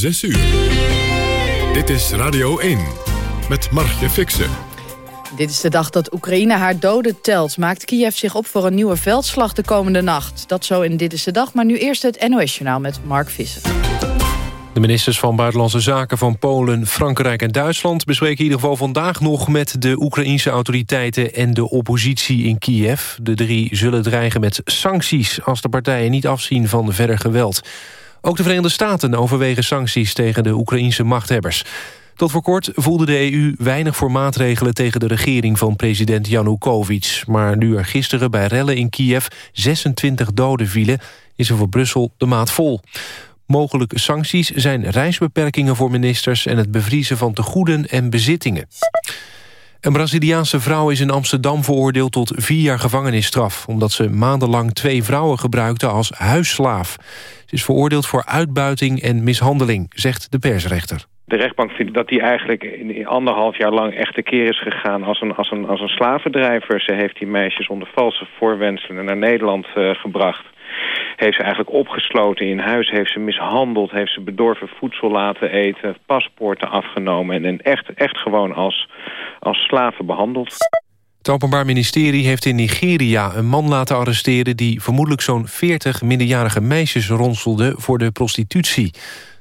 6 uur. Dit is Radio 1 met Margje Fixen. Dit is de dag dat Oekraïne haar doden telt. Maakt Kiev zich op voor een nieuwe veldslag de komende nacht. Dat zo in Dit is de Dag, maar nu eerst het NOS-journaal met Mark Visser. De ministers van Buitenlandse Zaken van Polen, Frankrijk en Duitsland... bespreken in ieder geval vandaag nog met de Oekraïnse autoriteiten... en de oppositie in Kiev. De drie zullen dreigen met sancties... als de partijen niet afzien van verder geweld. Ook de Verenigde Staten overwegen sancties tegen de Oekraïnse machthebbers. Tot voor kort voelde de EU weinig voor maatregelen tegen de regering van president Janukovic. Maar nu er gisteren bij rellen in Kiev 26 doden vielen, is er voor Brussel de maat vol. Mogelijke sancties zijn reisbeperkingen voor ministers... en het bevriezen van tegoeden en bezittingen. Een Braziliaanse vrouw is in Amsterdam veroordeeld tot vier jaar gevangenisstraf... omdat ze maandenlang twee vrouwen gebruikte als huisslaaf. Ze is veroordeeld voor uitbuiting en mishandeling, zegt de persrechter. De rechtbank vindt dat hij eigenlijk anderhalf jaar lang echt de keer is gegaan als een, als een, als een slavendrijver. Ze heeft die meisjes onder valse voorwenselen naar Nederland uh, gebracht heeft ze eigenlijk opgesloten in huis, heeft ze mishandeld, heeft ze bedorven voedsel laten eten, paspoorten afgenomen en echt, echt gewoon als, als slaven behandeld. Het Openbaar Ministerie heeft in Nigeria een man laten arresteren... die vermoedelijk zo'n 40 minderjarige meisjes ronselde voor de prostitutie.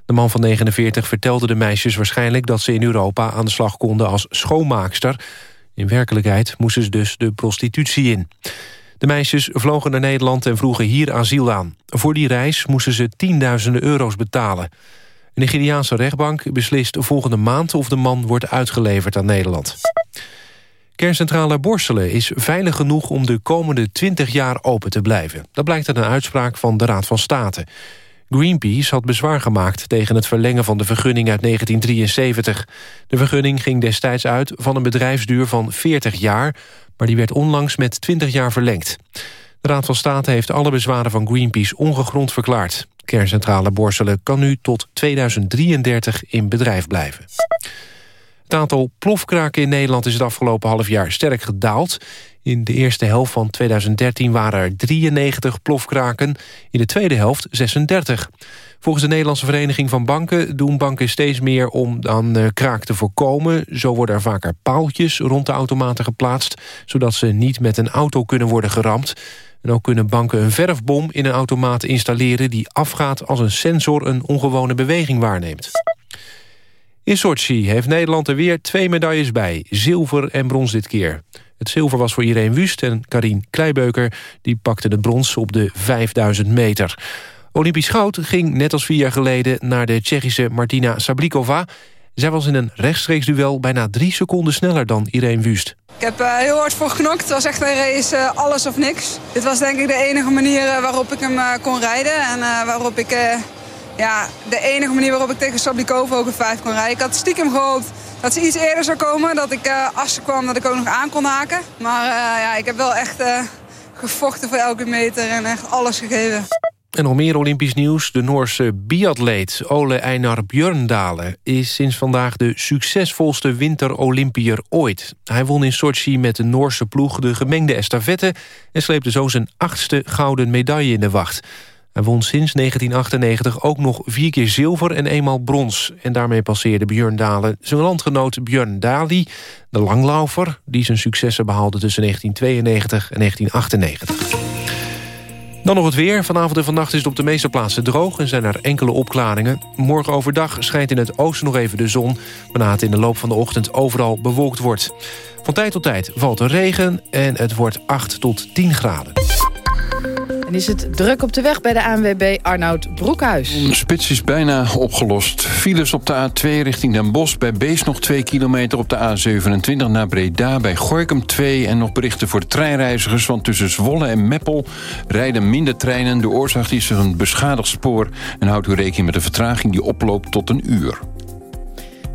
De man van 49 vertelde de meisjes waarschijnlijk... dat ze in Europa aan de slag konden als schoonmaakster. In werkelijkheid moesten ze dus de prostitutie in. De meisjes vlogen naar Nederland en vroegen hier asiel aan. Voor die reis moesten ze tienduizenden euro's betalen. Een Nigeriaanse rechtbank beslist volgende maand... of de man wordt uitgeleverd aan Nederland. Kerncentrale Borselen is veilig genoeg om de komende 20 jaar open te blijven. Dat blijkt uit een uitspraak van de Raad van State. Greenpeace had bezwaar gemaakt tegen het verlengen van de vergunning uit 1973. De vergunning ging destijds uit van een bedrijfsduur van 40 jaar maar die werd onlangs met 20 jaar verlengd. De Raad van State heeft alle bezwaren van Greenpeace ongegrond verklaard. Kerncentrale Borselen kan nu tot 2033 in bedrijf blijven. Het aantal plofkraken in Nederland is het afgelopen half jaar sterk gedaald. In de eerste helft van 2013 waren er 93 plofkraken, in de tweede helft 36. Volgens de Nederlandse Vereniging van Banken doen banken steeds meer om dan uh, kraak te voorkomen. Zo worden er vaker paaltjes rond de automaten geplaatst, zodat ze niet met een auto kunnen worden geramd. En ook kunnen banken een verfbom in een automaat installeren die afgaat als een sensor een ongewone beweging waarneemt. In Sochi heeft Nederland er weer twee medailles bij. Zilver en brons dit keer. Het zilver was voor Irene Wust en Karin Kleibeuker... die pakte de brons op de 5000 meter. Olympisch goud ging net als vier jaar geleden naar de Tsjechische Martina Sablikova. Zij was in een rechtstreeks duel bijna drie seconden sneller dan Irene Wust. Ik heb uh, heel hard voor geknokt. Het was echt een race uh, alles of niks. Dit was denk ik de enige manier uh, waarop ik hem kon rijden. En waarop ik, ja, de enige manier waarop ik tegen Sablikova ook een vijf kon rijden. Ik had stiekem gehoopt dat ze iets eerder zou komen. Dat ik als ze kwam, dat ik ook nog aan kon haken. Maar ja, ik heb wel echt gevochten voor elke meter en echt alles gegeven. En nog meer Olympisch nieuws. De Noorse biatleet Ole Einar Björndalen... is sinds vandaag de succesvolste winterolympier ooit. Hij won in Sochi met de Noorse ploeg de gemengde estafette... en sleepte zo zijn achtste gouden medaille in de wacht. Hij won sinds 1998 ook nog vier keer zilver en eenmaal brons. En daarmee passeerde Björn Dalen zijn landgenoot Björn Dali... de langlaufer, die zijn successen behaalde tussen 1992 en 1998. Dan nog het weer. Vanavond en vannacht is het op de meeste plaatsen droog... en zijn er enkele opklaringen. Morgen overdag schijnt in het oosten nog even de zon... waarna het in de loop van de ochtend overal bewolkt wordt. Van tijd tot tijd valt er regen en het wordt 8 tot 10 graden. En is het druk op de weg bij de ANWB Arnoud Broekhuis. De spits is bijna opgelost. Files op de A2 richting Den Bosch. Bij Bees nog 2 kilometer op de A27 naar Breda. Bij Gorkum 2 en nog berichten voor treinreizigers. Want tussen Zwolle en Meppel rijden minder treinen. De oorzaak is een beschadigd spoor. En houdt u rekening met een vertraging die oploopt tot een uur.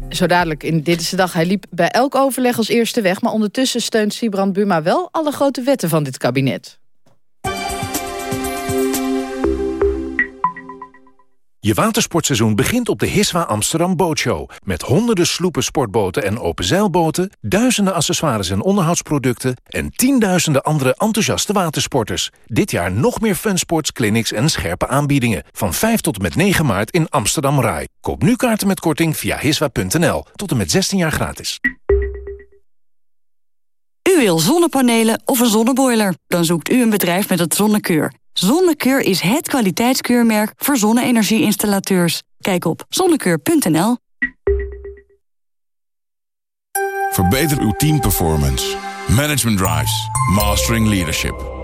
Zo dadelijk in Dit is de Dag. Hij liep bij elk overleg als eerste weg. Maar ondertussen steunt Sibrand Buma wel alle grote wetten van dit kabinet. Je watersportseizoen begint op de Hiswa Amsterdam Bootshow. Met honderden sloepen, sportboten en openzeilboten... duizenden accessoires en onderhoudsproducten... en tienduizenden andere enthousiaste watersporters. Dit jaar nog meer funsports, clinics en scherpe aanbiedingen. Van 5 tot en met 9 maart in Amsterdam Rai. Koop nu kaarten met korting via hiswa.nl. Tot en met 16 jaar gratis. U wil zonnepanelen of een zonneboiler? Dan zoekt u een bedrijf met het Zonnekeur. Zonnekeur is het kwaliteitskeurmerk voor zonne-energie-installateurs. Kijk op zonnekeur.nl. Verbeter uw teamperformance. Management Drives. Mastering Leadership.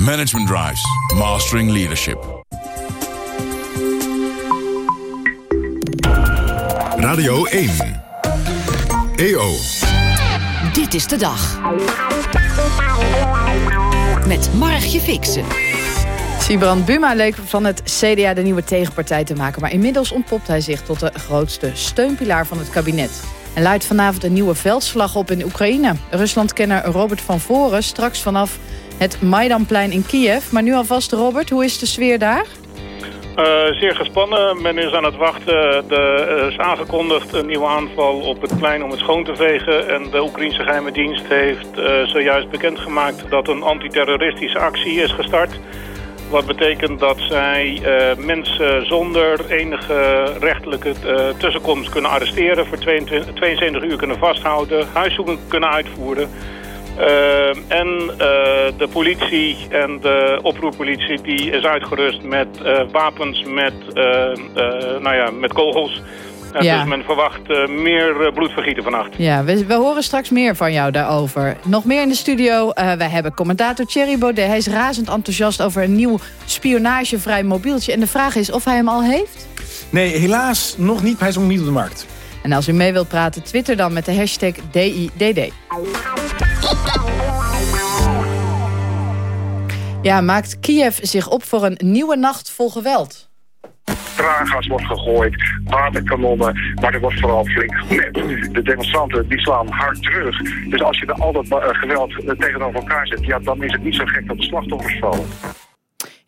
Management Drives. Mastering Leadership. Radio 1. EO. Dit is de dag. Met Margje Fixen. Sibrand Buma leek van het CDA de nieuwe tegenpartij te maken... maar inmiddels ontpopt hij zich tot de grootste steunpilaar van het kabinet. En luidt vanavond een nieuwe veldslag op in Oekraïne. Ruslandkenner Robert van Voren straks vanaf het Maidanplein in Kiev. Maar nu alvast, Robert, hoe is de sfeer daar? Uh, zeer gespannen. Men is aan het wachten. Er is aangekondigd een nieuwe aanval op het plein om het schoon te vegen. En de Oekraïnse geheime dienst heeft uh, zojuist bekendgemaakt dat een antiterroristische actie is gestart. Wat betekent dat zij mensen zonder enige rechtelijke tussenkomst kunnen arresteren... voor 22, 72 uur kunnen vasthouden, huiszoeking kunnen uitvoeren... Uh, en uh, de politie en de oproerpolitie die is uitgerust met uh, wapens met, nou ja, met kogels. Ja. Dus men verwacht meer bloedvergieten vannacht. Ja, we, we, horen straks meer van jou daarover. Nog meer in de studio. wij hebben commentator Thierry Baudet. Hij is razend enthousiast over een nieuw spionagevrij mobieltje. En de vraag is of hij hem al heeft? Nee, helaas nog niet. Hij is nog niet op de markt. En als u mee wilt praten, twitter dan met de hashtag DIDD. Ja, maakt Kiev zich op voor een nieuwe nacht vol geweld? Traangas wordt gegooid, waterkanonnen, maar er wordt vooral flink gemet. De demonstranten die slaan hard terug. Dus als je al dat eh, geweld eh, tegenover elkaar zet, ja, dan is het niet zo gek dat de slachtoffers vallen.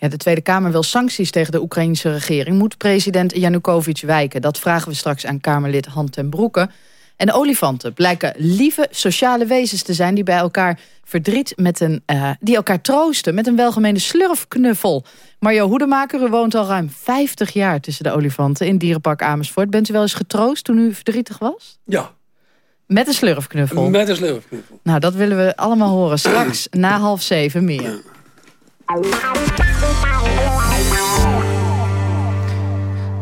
Ja, de Tweede Kamer wil sancties tegen de Oekraïnse regering. Moet president Janukovic wijken? Dat vragen we straks aan Kamerlid Han ten Broeke. En de olifanten blijken lieve sociale wezens te zijn... die bij elkaar verdriet met een, uh, die elkaar troosten met een welgemeende slurfknuffel. Mario Hoedemaker, u woont al ruim 50 jaar tussen de olifanten... in Dierenpark Amersfoort. Bent u wel eens getroost toen u verdrietig was? Ja. Met een slurfknuffel? Met een slurfknuffel. Nou, dat willen we allemaal horen. Straks na half zeven meer.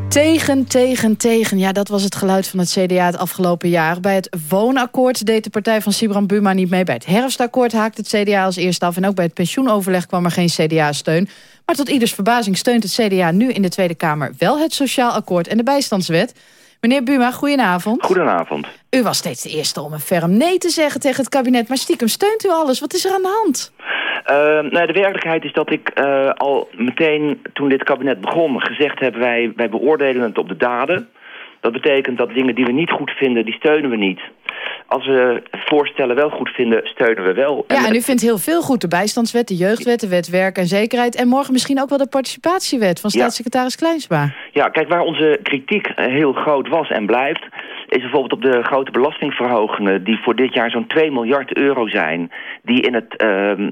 Tegen, tegen, tegen. Ja, dat was het geluid van het CDA het afgelopen jaar. Bij het woonakkoord deed de partij van Sibran Buma niet mee. Bij het herfstakkoord haakte het CDA als eerste af. En ook bij het pensioenoverleg kwam er geen CDA-steun. Maar tot ieders verbazing steunt het CDA nu in de Tweede Kamer... wel het sociaal akkoord en de bijstandswet. Meneer Buma, goedenavond. Goedenavond. U was steeds de eerste om een ferm nee te zeggen tegen het kabinet... maar stiekem steunt u alles. Wat is er aan de hand? Uh, nou, de werkelijkheid is dat ik uh, al meteen toen dit kabinet begon gezegd heb... Wij, wij beoordelen het op de daden. Dat betekent dat dingen die we niet goed vinden, die steunen we niet. Als we voorstellen wel goed vinden, steunen we wel. Ja, en u vindt heel veel goed. De bijstandswet, de jeugdwet, de wet werk en zekerheid... en morgen misschien ook wel de participatiewet van staatssecretaris Kleinsma. Ja, kijk, waar onze kritiek heel groot was en blijft is bijvoorbeeld op de grote belastingverhogingen... die voor dit jaar zo'n 2 miljard euro zijn... die in het uh,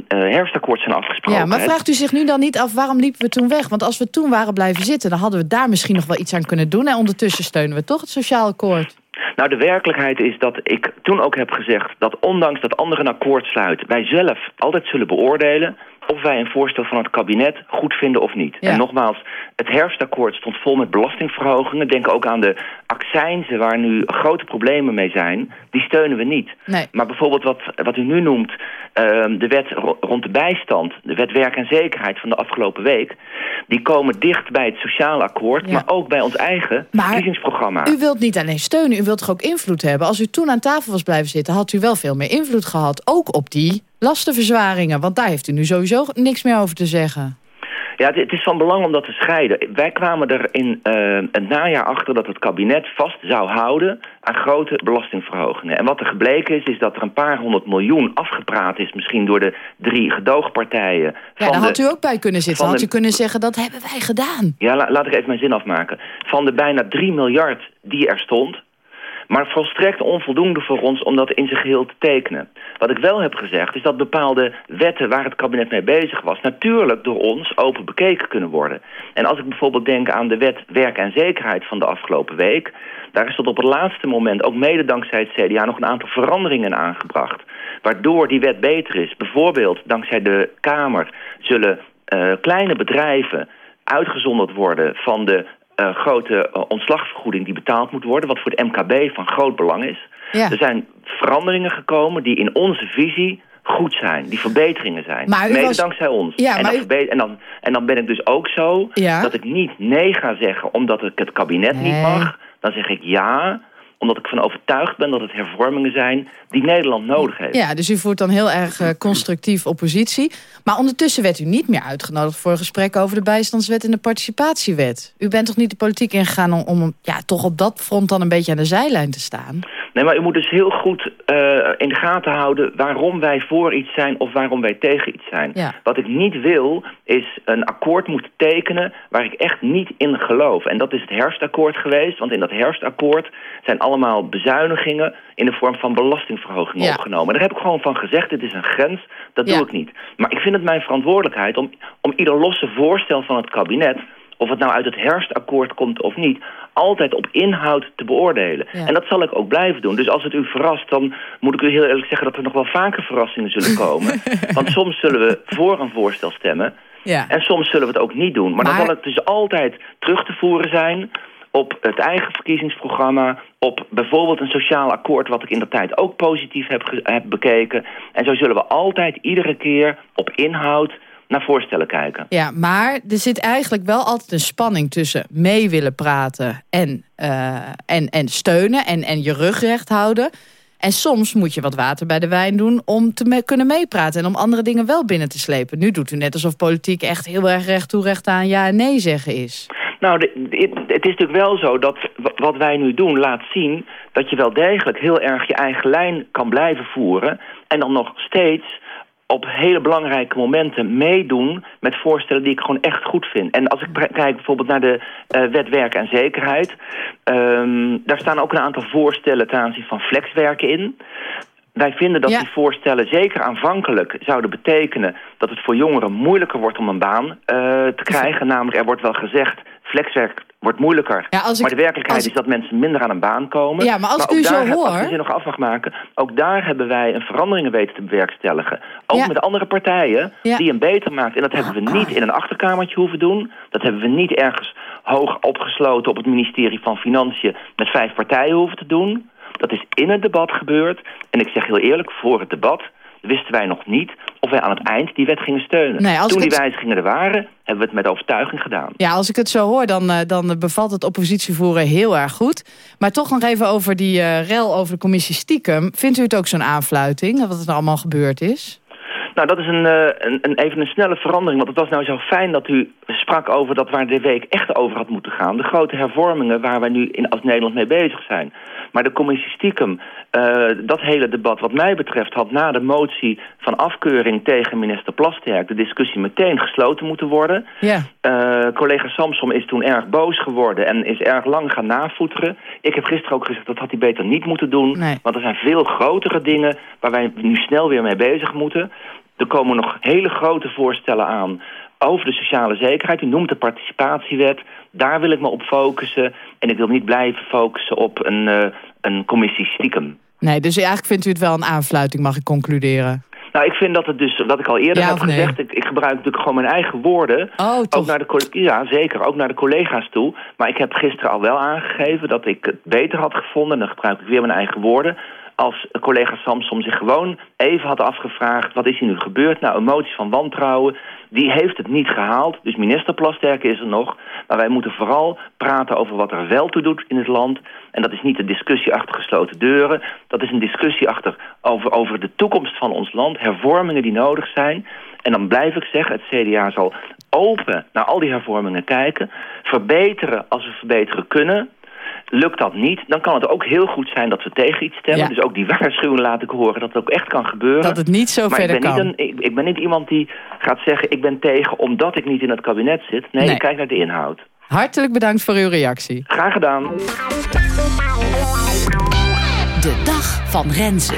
herfstakkoord zijn afgesproken. Ja, maar vraagt u zich nu dan niet af waarom liepen we toen weg? Want als we toen waren blijven zitten... dan hadden we daar misschien nog wel iets aan kunnen doen. En ondertussen steunen we toch het sociaal akkoord. Nou, de werkelijkheid is dat ik toen ook heb gezegd... dat ondanks dat anderen een akkoord sluiten... wij zelf altijd zullen beoordelen of wij een voorstel van het kabinet goed vinden of niet. En nogmaals, het herfstakkoord stond vol met belastingverhogingen. Denk ook aan de accijnzen waar nu grote problemen mee zijn, die steunen we niet. Nee. Maar bijvoorbeeld wat, wat u nu noemt, ehm, de wet ro- rond de bijstand, de wet werk en zekerheid van de afgelopen week, die komen dicht bij het sociaal akkoord, Ja. maar ook bij ons eigen Maar verkiezingsprogramma. U wilt niet alleen steunen, u wilt toch ook invloed hebben? Als u toen aan tafel was blijven zitten, had u wel veel meer invloed gehad. Ook op die lastenverzwaringen. Want daar heeft u nu sowieso niks meer over te zeggen. Ja, het, is van belang om dat te scheiden. Wij kwamen er in eh, het najaar achter dat het kabinet vast zou houden aan grote belastingverhogingen. En wat er gebleken is, is dat er een paar honderd miljoen afgepraat is, misschien door de drie gedoogpartijen. Ja, daar de- had u ook bij kunnen zitten. Had de- u kunnen zeggen, dat hebben wij gedaan. Ja, la- laat ik even mijn zin afmaken. Van de bijna 3 miljard die er stond... maar volstrekt onvoldoende voor ons om dat in zijn geheel te tekenen. Wat ik wel heb gezegd is dat bepaalde wetten waar het kabinet mee bezig was... natuurlijk door ons open bekeken kunnen worden. En als ik bijvoorbeeld denk aan de wet werk en zekerheid van de afgelopen week... daar is tot op het laatste moment, ook mede dankzij het CDA... nog een aantal veranderingen aangebracht. Waardoor die wet beter is. Bijvoorbeeld, dankzij de Kamer zullen eh, kleine bedrijven uitgezonderd worden van de eh, grote eh, ontslagvergoeding die betaald moet worden, wat voor het MKB van groot belang is. Ja. Er zijn veranderingen gekomen die in onze visie goed zijn, die verbeteringen zijn. Maar Mede was- dankzij ons. Ja, en, u- verbe- en, dan, en dan ben ik dus ook zo Ja. dat ik niet nee ga zeggen omdat ik het kabinet niet mag. Dan zeg ik ja, omdat ik van overtuigd ben dat het hervormingen zijn die Nederland nodig heeft. Ja, dus u voert dan heel erg eh, constructief oppositie. Maar ondertussen werd u niet meer uitgenodigd voor een gesprek over de bijstandswet en de participatiewet. U bent toch niet de politiek ingegaan om, om ja, toch op dat front dan een beetje aan de zijlijn te staan? Nee, maar u moet dus heel goed eh, in de gaten houden waarom wij voor iets zijn of waarom wij tegen iets zijn. Ja. Wat ik niet wil, is een akkoord moeten tekenen waar ik echt niet in geloof. En dat is het herfstakkoord geweest, want in dat herfstakkoord zijn allemaal bezuinigingen in de vorm van belastingverhogingen Ja. opgenomen. Daar heb ik gewoon van gezegd, dit is een grens, dat Ja. doe ik niet. Maar ik vind het mijn verantwoordelijkheid om, om ieder losse voorstel van het kabinet of het nou uit het herfstakkoord komt of niet, altijd op inhoud te beoordelen. Ja. En dat zal ik ook blijven doen. Dus als het u verrast, dan moet ik u heel eerlijk zeggen... dat er nog wel vaker verrassingen zullen komen. Want soms zullen we voor een voorstel stemmen... Ja. en soms zullen we het ook niet doen. Maar, Maar- dan zal het dus altijd terug te voeren zijn... op het eigen verkiezingsprogramma... op bijvoorbeeld een sociaal akkoord... wat ik in de tijd ook positief heb, heb bekeken. En zo zullen we altijd iedere keer op inhoud naar voorstellen kijken. Ja, maar er zit eigenlijk wel altijd een spanning tussen mee willen praten en, eh, en, en steunen en, en je rug recht houden. En soms moet je wat water bij de wijn doen om te me- kunnen meepraten en om andere dingen wel binnen te slepen. Nu doet u net alsof politiek echt heel erg recht toe recht aan ja en nee zeggen is. Nou, de- de- het is natuurlijk wel zo dat wat wij nu doen laat zien... dat je wel degelijk heel erg je eigen lijn kan blijven voeren... en dan nog steeds op hele belangrijke momenten meedoen... met voorstellen die ik gewoon echt goed vind. En als ik kijk bijvoorbeeld naar de eh, wet werk en zekerheid... ehm, daar staan ook een aantal voorstellen ten aanzien van flexwerken in... Wij vinden dat Ja. die voorstellen zeker aanvankelijk zouden betekenen... dat het voor jongeren moeilijker wordt om een baan eh, te krijgen. Namelijk, er wordt wel gezegd, flexwerk wordt moeilijker. Ja, ik- maar de werkelijkheid is dat mensen minder aan een baan komen. Ja, maar als ik ook u zo daar, heb- hoor- Als ik nog af mag maken... ook daar hebben wij een veranderingen weten te bewerkstelligen. Ook Ja. met andere partijen Ja. die hem beter maakt. En dat hebben we niet in een achterkamertje hoeven doen. Dat hebben we niet ergens hoog opgesloten op het ministerie van Financiën... met vijf partijen hoeven te doen. Dat is in het debat gebeurd. En ik zeg heel eerlijk, voor het debat wisten wij nog niet... of wij aan het eind die wet gingen steunen. Nee, Toen die het- wijzigingen er waren, hebben we het met overtuiging gedaan. Ja, als ik het zo hoor, dan, eh, dan bevalt het oppositievoeren heel erg goed. Maar toch nog even over die eh, rel over de commissie stiekem. Vindt u het ook zo'n aanfluiting, wat er allemaal gebeurd is? Nou, dat is een, eh, een, een, even een snelle verandering. Want het was nou zo fijn dat u sprak over dat waar de week echt over had moeten gaan. De grote hervormingen waar wij nu in, als Nederland mee bezig zijn. Maar de commissie stiekem, eh, dat hele debat wat mij betreft... had na de motie van afkeuring tegen minister Plasterk... de discussie meteen gesloten moeten worden. Ja. Eh, collega Samsom is toen erg boos geworden en is erg lang gaan navoeteren. Ik heb gisteren ook gezegd dat had hij beter niet moeten doen. Nee. Want er zijn veel grotere dingen waar wij nu snel weer mee bezig moeten. Er komen nog hele grote voorstellen aan over de sociale zekerheid. U noemt de participatiewet. Daar wil ik me op focussen. En ik wil niet blijven focussen op een, eh, een commissie stiekem. Nee, dus eigenlijk vindt u het wel een aanfluiting, mag ik concluderen. Nou, ik vind dat het dus, wat ik al eerder Ja heb nee? gezegd... Ik, ik gebruik natuurlijk gewoon mijn eigen woorden. Oh, ook naar de, ja, zeker. Ook naar de collega's toe. Maar ik heb gisteren al wel aangegeven dat ik het beter had gevonden... en dan gebruik ik weer mijn eigen woorden... als collega Samsom zich gewoon even had afgevraagd... wat is hier nu gebeurd? Nou, emoties van wantrouwen, die heeft het niet gehaald. Dus minister Plasterk is er nog. Maar wij moeten vooral praten over wat er wel toe doet in het land... En dat is niet een discussie achter gesloten deuren. Dat is een discussie achter, over, over de toekomst van ons land. Hervormingen die nodig zijn. En dan blijf ik zeggen, het CDA zal open naar al die hervormingen kijken. Verbeteren als we verbeteren kunnen. Lukt dat niet, dan kan het ook heel goed zijn dat we tegen iets stemmen. Ja. Dus ook die waarschuwing laat ik horen dat het ook echt kan gebeuren. Dat het niet zo maar verder ik ben kan. Niet een, ik, ik ben niet iemand die gaat zeggen, ik ben tegen omdat ik niet in het kabinet zit. Nee, Nee. ik kijk naar de inhoud. Hartelijk bedankt voor uw reactie. Graag gedaan. De dag van Renze.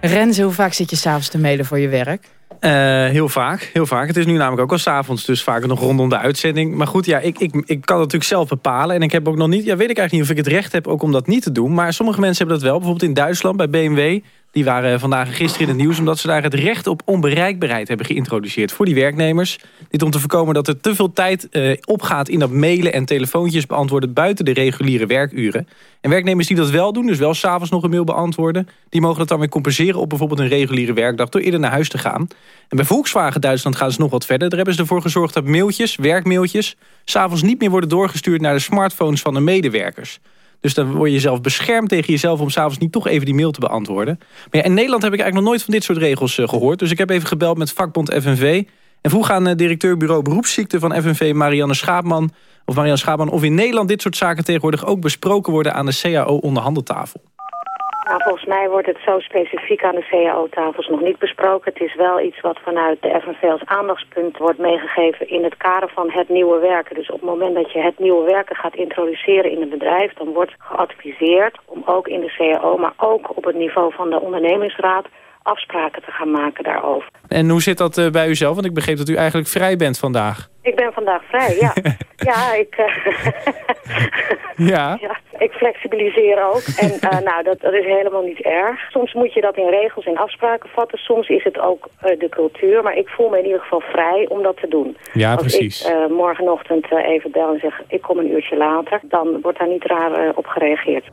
Renze, hoe vaak zit je s'avonds te mailen voor je werk? Eh, heel vaak, heel vaak. Het is nu namelijk ook al s'avonds, dus vaker nog rondom de uitzending. Maar goed, ja, ik, ik, ik kan het natuurlijk zelf bepalen. En ik heb ook nog niet, ja, weet ik eigenlijk niet of ik het recht heb ook om dat niet te doen. Maar sommige mensen hebben dat wel. Bijvoorbeeld in Duitsland bij BMW. Die waren vandaag en gisteren in het nieuws... omdat ze daar het recht op onbereikbaarheid hebben geïntroduceerd voor die werknemers. Dit om te voorkomen dat er te veel tijd eh, opgaat in dat mailen en telefoontjes beantwoorden... buiten de reguliere werkuren. En werknemers die dat wel doen, dus wel s'avonds nog een mail beantwoorden... die mogen dat dan weer compenseren op bijvoorbeeld een reguliere werkdag... door eerder naar huis te gaan. En bij Volkswagen Duitsland gaan ze nog wat verder. Daar hebben ze ervoor gezorgd dat mailtjes, werkmailtjes... s'avonds niet meer worden doorgestuurd naar de smartphones van de medewerkers. Dus dan word je zelf beschermd tegen jezelf om s'avonds niet toch even die mail te beantwoorden. Maar ja, in Nederland heb ik eigenlijk nog nooit van dit soort regels eh, gehoord. Dus ik heb even gebeld met vakbond FNV. En vroeg aan eh, directeur bureau beroepsziekte van FNV Marianne Schaapman... of Marianne Schaapman of in Nederland dit soort zaken tegenwoordig ook besproken worden aan de CAO-onderhandeltafel. Nou, volgens mij wordt het zo specifiek aan de CAO-tafels nog niet besproken. Het is wel iets wat vanuit de FNV als aandachtspunt wordt meegegeven in het kader van het nieuwe werken. Dus op het moment dat je het nieuwe werken gaat introduceren in een bedrijf, dan wordt geadviseerd om ook in de CAO, maar ook op het niveau van de ondernemingsraad, afspraken te gaan maken daarover. En hoe zit dat eh, bij u zelf? Want ik begreep dat u eigenlijk vrij bent vandaag. Ik ben vandaag vrij, ja. ja, ik, eh, Ja. ja, ik flexibiliseer ook. En eh, nou, dat, dat is helemaal niet erg. Soms moet je dat in regels en afspraken vatten. Soms is het ook eh, de cultuur. Maar ik voel me in ieder geval vrij om dat te doen. Ja, Als precies. ik eh, morgenochtend even bel en zeg, ik kom een uurtje later... dan wordt daar niet raar op gereageerd.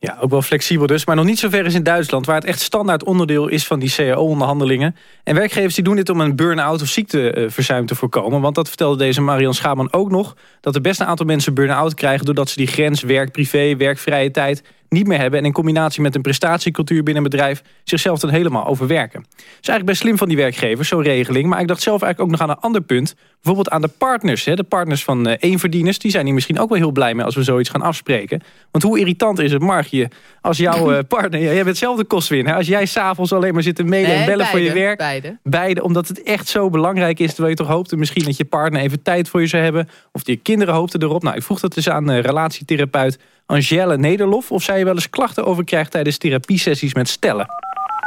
Ja, ook wel flexibel dus. Maar nog niet zo ver is in Duitsland... waar het echt standaard onderdeel is van die CAO-onderhandelingen. En werkgevers die doen dit om een burn-out of ziekteverzuim te voorkomen. Want dat vertelde deze Marian Schaman ook nog... dat er best een aantal mensen burn-out krijgen... doordat ze die grens werk-privé, werkvrije tijd niet meer hebben... en in combinatie met een prestatiecultuur binnen een bedrijf... zichzelf dan helemaal overwerken. Dat is eigenlijk best slim van die werkgevers, zo'n regeling. Maar ik dacht zelf eigenlijk ook nog aan een ander punt. Bijvoorbeeld aan de partners. Hè, de partners van eh, eenverdieners. Die zijn hier misschien ook wel heel blij mee als we zoiets gaan afspreken. Want hoe irritant is het, Margje, als jouw eh, partner... Jij bent zelf de. Als jij s'avonds alleen maar zit te mailen en bellen voor je werk. beide. Beide, omdat het echt zo belangrijk is. Terwijl je toch hoopte misschien dat je partner even tijd voor je zou hebben. Of die kinderen hoopten erop. Nou, ik vroeg dat dus aan eh, relatietherapeut Angèle Nederlof. Of zij wel eens klachten over krijgt tijdens therapiesessies met stellen.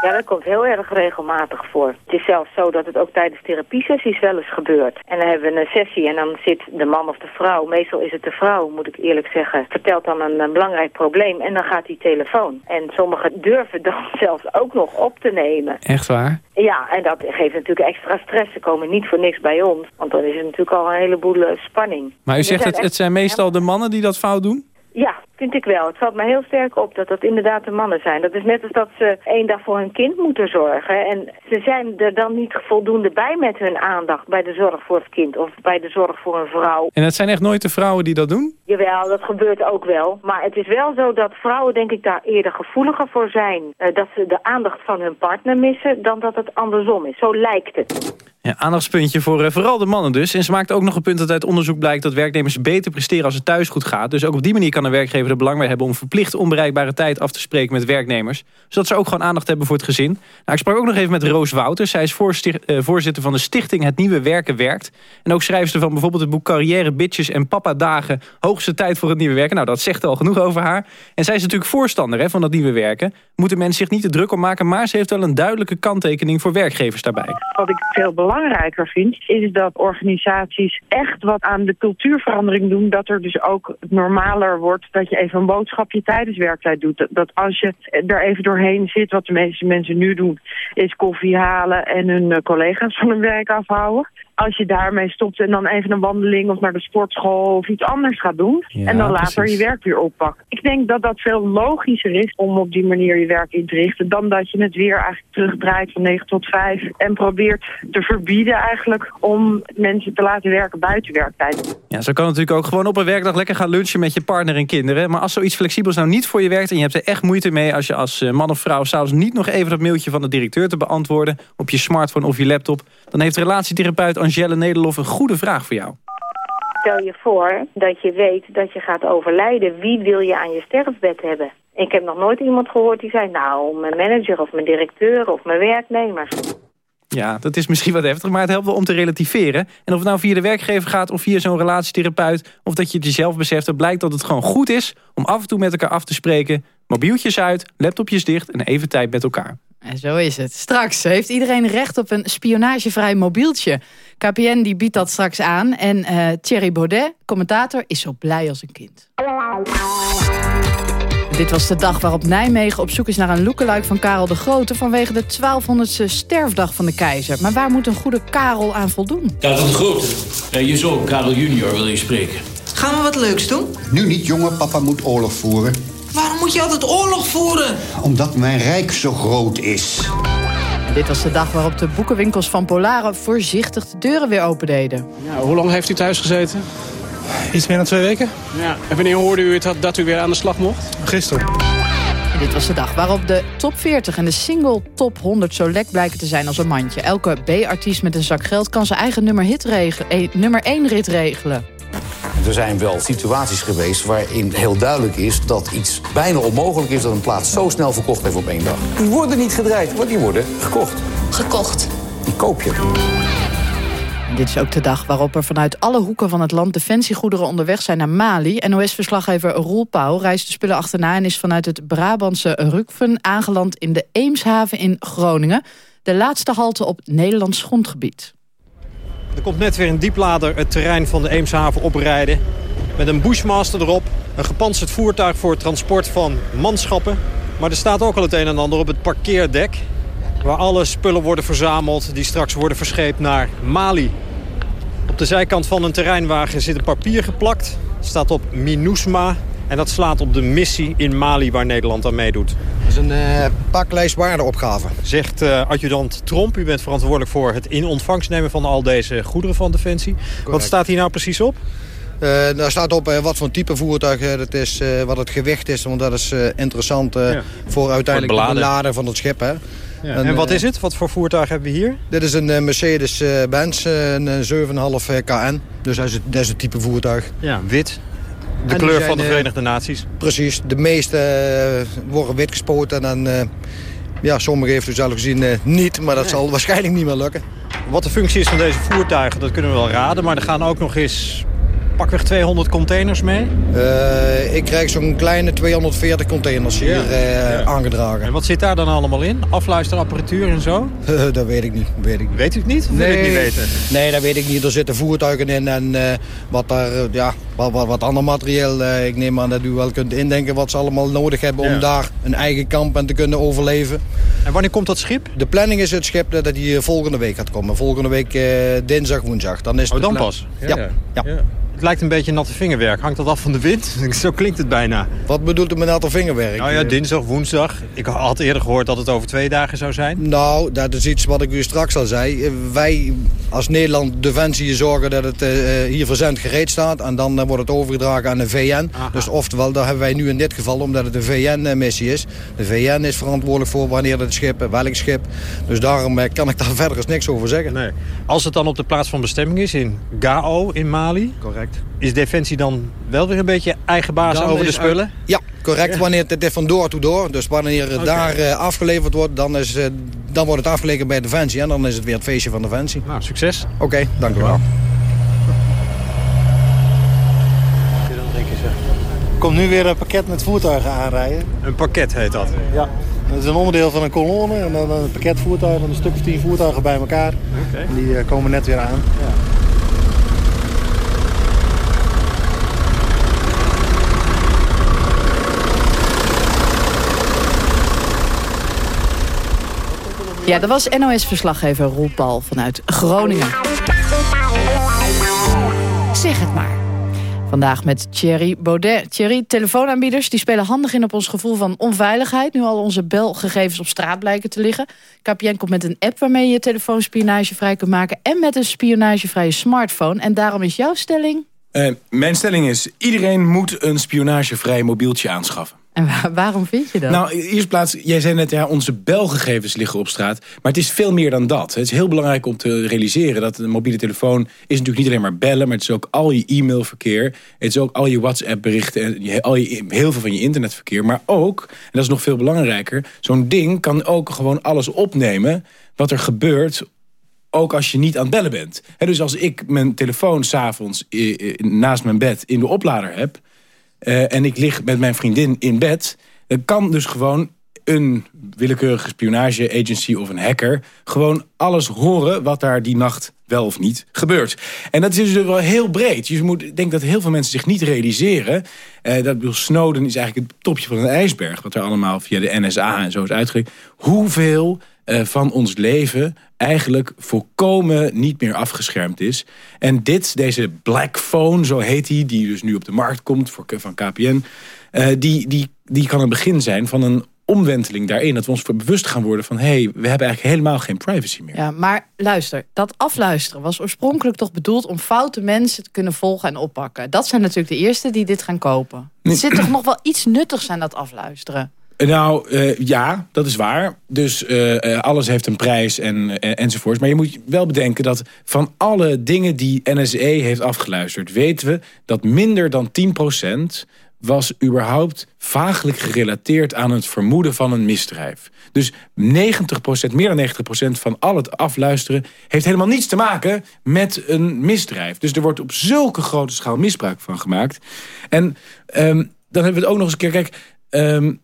Ja, dat komt heel erg regelmatig voor. Het is zelfs zo dat het ook tijdens therapiesessies wel eens gebeurt. En dan hebben we een sessie en dan zit de man of de vrouw, meestal is het de vrouw, moet ik eerlijk zeggen, vertelt dan een, een belangrijk probleem en dan gaat die telefoon. En sommigen durven dan zelfs ook nog op te nemen. Echt waar? Ja, en dat geeft natuurlijk extra stress. Ze komen niet voor niks bij ons, want dan is er natuurlijk al een heleboel eh, spanning. Maar u zegt het, het zijn meestal de mannen die dat fout doen? Ja, vind ik wel. Het valt me heel sterk op dat dat inderdaad de mannen zijn. Dat is net als dat ze één dag voor hun kind moeten zorgen. En ze zijn er dan niet voldoende bij met hun aandacht bij de zorg voor het kind of bij de zorg voor een vrouw. En het zijn echt nooit de vrouwen die dat doen? Jawel, dat gebeurt ook wel. Maar het is wel zo dat vrouwen denk ik daar eerder gevoeliger voor zijn. eh, dat ze de aandacht van hun partner missen dan dat het andersom is. Zo lijkt het. Ja, aandachtspuntje voor eh, vooral de mannen dus. En ze maakt ook nog een punt dat uit onderzoek blijkt... dat werknemers beter presteren als het thuis goed gaat. Dus ook op die manier kan een werkgever er belang bij hebben... om verplicht onbereikbare tijd af te spreken met werknemers. Zodat ze ook gewoon aandacht hebben voor het gezin. Nou, ik sprak ook nog even met Roos Wouters. Zij is eh, voorzitter van de stichting Het Nieuwe Werken Werkt. En ook schrijfster van bijvoorbeeld het boek Carrière, Bitches en Papa Dagen. Hoogste tijd voor het nieuwe werken. Nou, dat zegt al genoeg over haar. En zij is natuurlijk voorstander hè, van dat nieuwe werken. Moeten mensen zich niet te druk om maken... maar ze heeft wel een duidelijke kanttekening voor werkgevers daarbij. Wat ik veel belangrijker vind, is dat organisaties echt wat aan de cultuurverandering doen. Dat er dus ook normaler wordt dat je even een boodschapje tijdens werktijd doet. Dat, dat als je er even doorheen zit, wat de meeste mensen nu doen, is koffie halen en hun eh, collega's van hun werk afhouden als je daarmee stopt en dan even een wandeling of naar de sportschool of iets anders gaat doen. Ja, en dan later precies. je werk weer oppakt. Ik denk dat dat veel logischer is om op die manier je werk in te richten. Dan dat je het weer eigenlijk terugdraait van 9 tot 5. En probeert te verbieden eigenlijk om mensen te laten werken buiten werktijd. Ja, zo kan natuurlijk ook gewoon op een werkdag lekker gaan lunchen met je partner en kinderen. Maar als zoiets flexibels nou niet voor je werkt en je hebt er echt moeite mee als je als eh, man of vrouw s'avonds niet nog even dat mailtje van de directeur te beantwoorden op je smartphone of je laptop, dan heeft relatietherapeut Angelle Nederlof een goede vraag voor jou. Stel je voor dat je weet dat je gaat overlijden. Wie wil je aan je sterfbed hebben? Ik heb nog nooit iemand gehoord die zei... nou, mijn manager of mijn directeur of mijn werknemers. Ja, dat is misschien wat heftig, maar het helpt wel om te relativeren. En of het nou via de werkgever gaat of via zo'n relatietherapeut... of dat je het jezelf beseft, dan blijkt dat het gewoon goed is... om af en toe met elkaar af te spreken. Mobieltjes uit, laptopjes dicht en even tijd met elkaar. En zo is het. Straks heeft iedereen recht op een spionagevrij mobieltje. KPN die biedt dat straks aan. En eh, Thierry Baudet, commentator, is zo blij als een kind. Dit was de dag waarop Nijmegen op zoek is naar een lookalike van Karel de Grote... vanwege de 1200ste sterfdag van de keizer. Maar waar moet een goede Karel aan voldoen? Karel de Grote. Eh, je zoon, Karel junior, wil je spreken. Gaan we wat leuks doen? Nu niet, jongen. Papa moet oorlog voeren. Waarom moet je altijd oorlog voeren? Omdat mijn rijk zo groot is. Dit was de dag waarop de boekenwinkels van Polaren... voorzichtig de deuren weer opendeden. Ja, hoe lang heeft u thuis gezeten? Iets meer dan twee weken. Ja. En wanneer hoorde u het dat, dat u weer aan de slag mocht? Gisteren. En dit was de dag waarop de top 40 en de single top 100 zo lek blijken te zijn als een mandje. Elke B-artiest met een zak geld kan zijn eigen nummer, hit regelen, eh, nummer 1 rit regelen. Er zijn wel situaties geweest waarin heel duidelijk is dat iets bijna onmogelijk is dat een plaat zo snel verkocht heeft op één dag. Die worden niet gedraaid, maar die worden gekocht. Gekocht. Die koop je. Dit is ook de dag waarop er vanuit alle hoeken van het land defensiegoederen onderweg zijn naar Mali. NOS-verslaggever Roel Pauw reist de spullen achterna en is vanuit het Brabantse Rukven aangeland in de Eemshaven in Groningen. De laatste halte op Nederlands grondgebied. Er komt net weer een dieplader het terrein van de Eemshaven oprijden. Met een Bushmaster erop. Een gepantserd voertuig voor het transport van manschappen. Maar er staat ook al het een en ander op het parkeerdek. Waar alle spullen worden verzameld die straks worden verscheept naar Mali. Op de zijkant van een terreinwagen zit een papier geplakt. Het staat op MINUSMA. En dat slaat op de missie in Mali waar Nederland aan meedoet. Dat is een uh, paklijst waardeopgave. Zegt uh, adjudant Tromp, u bent verantwoordelijk voor het in ontvangst nemen van al deze goederen van Defensie. Correct. Wat staat hier nou precies op? Uh, daar staat op uh, wat voor type voertuig het is, uh, wat het gewicht is. Want dat is interessant ja. voor uiteindelijk het beladen van het schip. Hè. Ja. En, en, wat is het? Wat voor voertuig hebben we hier? Dit is een Mercedes-Benz, een 7,5 KN. Dus dat is, het, dat is het type voertuig. Ja, wit. De en kleur zijn, van de Verenigde Naties. Precies. De meeste worden wit gespoten. En dan, ja, sommigen heeft u zelf gezien niet. Maar dat nee. zal waarschijnlijk niet meer lukken. Wat de functie is van deze voertuigen, dat kunnen we wel raden. Maar er gaan ook nog eens pakweg 200 containers mee? Uh, ik krijg zo'n kleine 240 containers hier ja. uh, ja. aangedragen. En wat zit daar dan allemaal in? Afluisterapparatuur en zo? dat weet ik niet. Weet, ik niet. weet u het niet? Of nee. wil ik niet weten? Nee, dat weet ik niet. Er zitten voertuigen in en uh, wat, daar, ja, wat, wat, wat ander materieel. ik neem aan dat u wel kunt indenken wat ze allemaal nodig hebben... Ja. om daar een eigen kamp en te kunnen overleven. En wanneer komt dat schip? De planning is het schip dat hij volgende week gaat komen. Volgende week dinsdag, woensdag. Dan is oh, dan pas? ja. ja. Het lijkt een beetje natte vingerwerk. Hangt dat af van de wind? Zo klinkt het bijna. Wat bedoelt u met natte vingerwerk? Nou ja, dinsdag, woensdag. Ik had eerder gehoord dat het over twee dagen zou zijn. Nou, dat is iets wat ik u straks al zei. Wij als Nederland Defensie zorgen dat het hier verzend gereed staat. En dan wordt het overgedragen aan de VN. Aha. Dus oftewel, dat hebben wij nu in dit geval, omdat het een VN-missie is. De VN is verantwoordelijk voor wanneer het schip, welk schip. Dus daarom uh, kan ik daar verder eens niks over zeggen. Nee. Als het dan op de plaats van bestemming is, in Gao in Mali... Correct. Is Defensie dan wel weer een beetje eigen baas dan over de spullen? Uit, ja, correct. Ja. Wanneer het is van door to door. Dus wanneer het okay. daar uh, afgeleverd wordt, dan, is, uh, dan wordt het afgeleverd bij Defensie. En dan is het weer het feestje van Defensie. Nou, succes. Oké, okay, dank u wel. Komt nu weer een pakket met voertuigen aanrijden. Een pakket heet dat? Ja. Het is een onderdeel van een kolonne en dan een pakketvoertuig, dan een stuk of tien voertuigen bij elkaar. En die eh, komen net weer aan. Ja. Ja, dat was NOS-verslaggever Roel Paul vanuit Groningen. Zeg het maar. Vandaag met Thierry Baudet. Thierry, telefoonaanbieders die spelen handig in op ons gevoel van onveiligheid... nu al onze belgegevens op straat blijken te liggen. KPN komt met een app waarmee je je telefoon spionagevrij kunt maken... en met een spionagevrije smartphone. En daarom is jouw stelling... Uh, mijn stelling is, iedereen moet een spionagevrij mobieltje aanschaffen. En waarom vind je dat? Nou, in eerste plaats, jij zei net, ja, onze belgegevens liggen op straat. Maar het is veel meer dan dat. Het is heel belangrijk om te realiseren dat een mobiele telefoon... is natuurlijk niet alleen maar bellen, maar het is ook al je e-mailverkeer. Het is ook al je WhatsApp-berichten en al je, heel veel van je internetverkeer. Maar ook, en dat is nog veel belangrijker... zo'n ding kan ook gewoon alles opnemen wat er gebeurt ook als je niet aan het bellen bent. dus als ik mijn telefoon s'avonds naast mijn bed in de oplader heb... Uh, en ik lig met mijn vriendin in bed... dan kan dus gewoon een willekeurige spionage-agency of een hacker... gewoon alles horen wat daar die nacht wel of niet gebeurt. En dat is dus wel heel breed. Je moet, ik denk dat heel veel mensen zich niet realiseren... Uh, dat Bill Snowden is eigenlijk het topje van een ijsberg... wat er allemaal via de NSA en zo is uitgelegd. Hoeveel uh, van ons leven eigenlijk volkomen niet meer afgeschermd is. En dit, deze Black Phone, zo heet die, die dus nu op de markt komt voor, van KPN... Uh, die, die, die kan een begin zijn van een omwenteling daarin. Dat we ons bewust gaan worden van... hé, hey, we hebben eigenlijk helemaal geen privacy meer. Ja, maar luister, dat afluisteren was oorspronkelijk toch bedoeld... om foute mensen te kunnen volgen en oppakken. Dat zijn natuurlijk de eerste die dit gaan kopen. Er zit toch nog wel iets nuttigs aan dat afluisteren? Nou, uh, ja, dat is waar. Dus uh, alles heeft een prijs en, enzovoorts. Maar je moet wel bedenken dat van alle dingen die NSE heeft afgeluisterd... weten we dat minder dan 10% was überhaupt vaaglijk gerelateerd aan het vermoeden van een misdrijf. Dus 90%, meer dan 90% van al het afluisteren... heeft helemaal niets te maken met een misdrijf. Dus er wordt op zulke grote schaal misbruik van gemaakt. En um, dan hebben we het ook nog eens een keer... Kijk, um,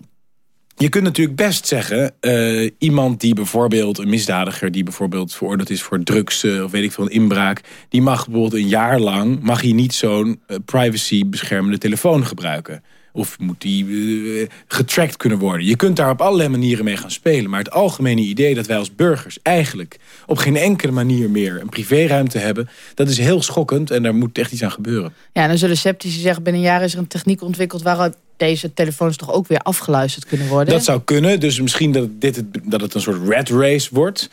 je kunt natuurlijk best zeggen, uh, iemand die bijvoorbeeld, een misdadiger... die bijvoorbeeld veroordeeld is voor drugs uh, of weet ik veel, een inbraak... die mag bijvoorbeeld een jaar lang, mag hij niet zo'n uh, privacy beschermende telefoon gebruiken. Of moet die getracked kunnen worden. Je kunt daar op allerlei manieren mee gaan spelen. Maar het algemene idee dat wij als burgers eigenlijk... op geen enkele manier meer een privéruimte hebben... dat is heel schokkend en daar moet echt iets aan gebeuren. Ja, dan zullen sceptici zeggen... binnen een jaar is er een techniek ontwikkeld... waarop deze telefoons toch ook weer afgeluisterd kunnen worden? Dat zou kunnen. Dus misschien dat, dit het, dat het een soort red race wordt.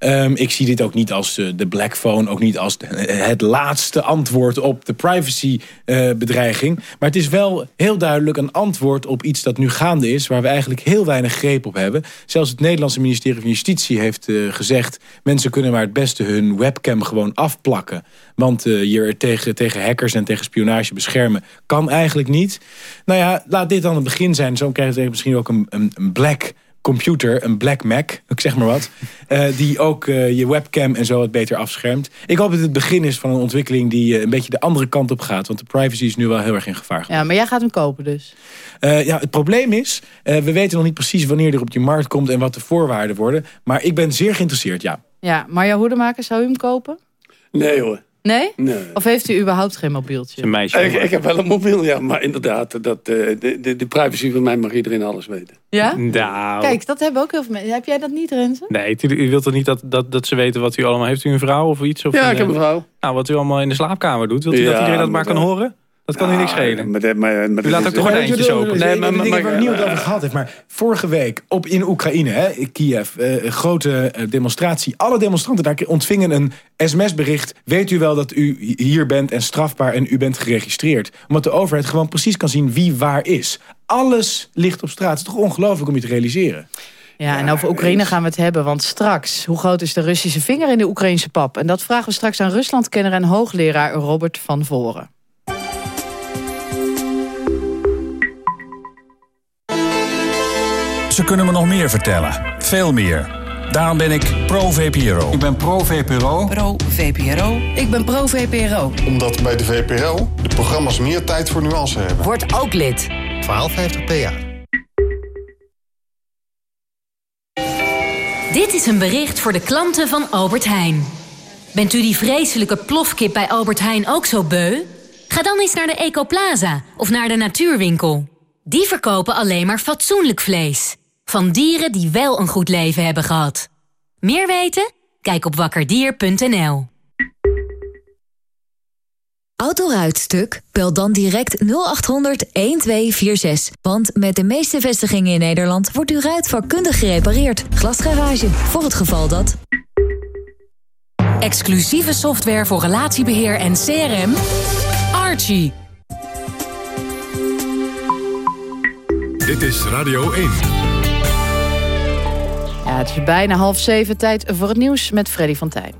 Um, ik zie dit ook niet als uh, de black phone, ook niet als het laatste antwoord op de privacybedreiging. Uh, maar het is wel heel duidelijk een antwoord op iets dat nu gaande is, waar we eigenlijk heel weinig greep op hebben. Zelfs het Nederlandse ministerie van Justitie heeft uh, gezegd, mensen kunnen maar het beste hun webcam gewoon afplakken. Want je tegen, tegen hackers en tegen spionage beschermen kan eigenlijk niet. Nou ja, laat dit dan het begin zijn. Zo krijgen we misschien ook een, een, een black computer, een Black Mac, ik zeg maar wat... Uh, die ook uh, je webcam en zo wat beter afschermt. Ik hoop dat het begin is van een ontwikkeling die uh, een beetje de andere kant op gaat. Want de privacy is nu wel heel erg in gevaar. Ja, maar jij gaat hem kopen dus? ja, het probleem is, we weten nog niet precies wanneer er op die markt komt... en wat de voorwaarden worden. Maar ik ben zeer geïnteresseerd, ja. Ja, Marja Hoedemaker, zou u hem kopen? Nee hoor. Nee? Of heeft u überhaupt geen mobieltje? Een meisje. Ik, ik, heb wel een mobiel, ja. Maar inderdaad, dat, de, de, de privacy van mij mag iedereen alles weten. Ja? Nou. Kijk, dat hebben ook heel veel mensen. Heb jij dat niet, Renze? Nee, u wilt toch niet dat, dat, dat ze weten wat u allemaal... Heeft u een vrouw of iets? Of ja, ik heb een vrouw. Nou, wat u allemaal in de slaapkamer doet. Wilt u dat iedereen dat maar kan horen? Dat kan u niks schelen. Maar, maar, maar, u laat ook de gordijntjes open. Nee, maar, maar, waar niemand over gehad heeft. Maar vorige week op in Oekraïne, hè, Kiev, uh, een grote uh, demonstratie. Alle demonstranten daar ontvingen een sms-bericht. Weet u wel dat u hier bent en strafbaar en u bent geregistreerd? Omdat de overheid gewoon precies kan zien wie waar is. Alles ligt op straat. Het is toch ongelooflijk om je te realiseren. Ja, en over Oekraïne gaan we het hebben. Want straks, hoe groot is de Russische vinger in de Oekraïnse pap? En dat vragen we straks aan Ruslandkenner en hoogleraar Robert van Voren. Ze kunnen me nog meer vertellen. Veel meer. Daarom ben ik pro-VPRO. Ik ben pro-VPRO. Pro-VPRO. Ik ben pro-VPRO. Omdat bij de VPRO de programma's meer tijd voor nuance hebben. Word ook lid. 1250 PA. Dit is een bericht voor de klanten van Albert Heijn. Bent u die vreselijke plofkip bij Albert Heijn ook zo beu? Ga dan eens naar de Ecoplaza of naar de Natuurwinkel. Die verkopen alleen maar fatsoenlijk vlees. Van dieren die wel een goed leven hebben gehad. Meer weten? Kijk op wakkerdier.nl. Autoruitstuk? Bel dan direct 0800 1246. Want met de meeste vestigingen in Nederland wordt uw ruit vakkundig gerepareerd. Glasgarage, voor het geval dat... Exclusieve software voor relatiebeheer en CRM. Archie. Dit is Radio 1. Ja, het is bijna half zeven tijd voor het nieuws met Freddy van Tijn.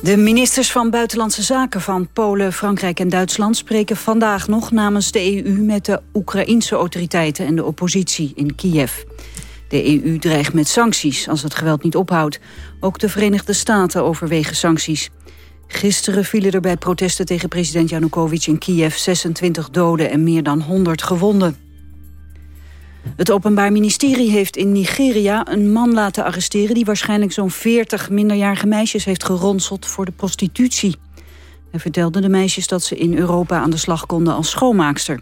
De ministers van Buitenlandse Zaken van Polen, Frankrijk en Duitsland... spreken vandaag nog namens de EU met de Oekraïense autoriteiten en de oppositie in Kiev. De EU dreigt met sancties als het geweld niet ophoudt. Ook de Verenigde Staten overwegen sancties. Gisteren vielen er bij protesten tegen president Janukovic in Kiev 26 doden en meer dan 100 gewonden. Het Openbaar Ministerie heeft in Nigeria een man laten arresteren... die waarschijnlijk zo'n 40 minderjarige meisjes heeft geronseld voor de prostitutie. Hij vertelde de meisjes dat ze in Europa aan de slag konden als schoonmaakster.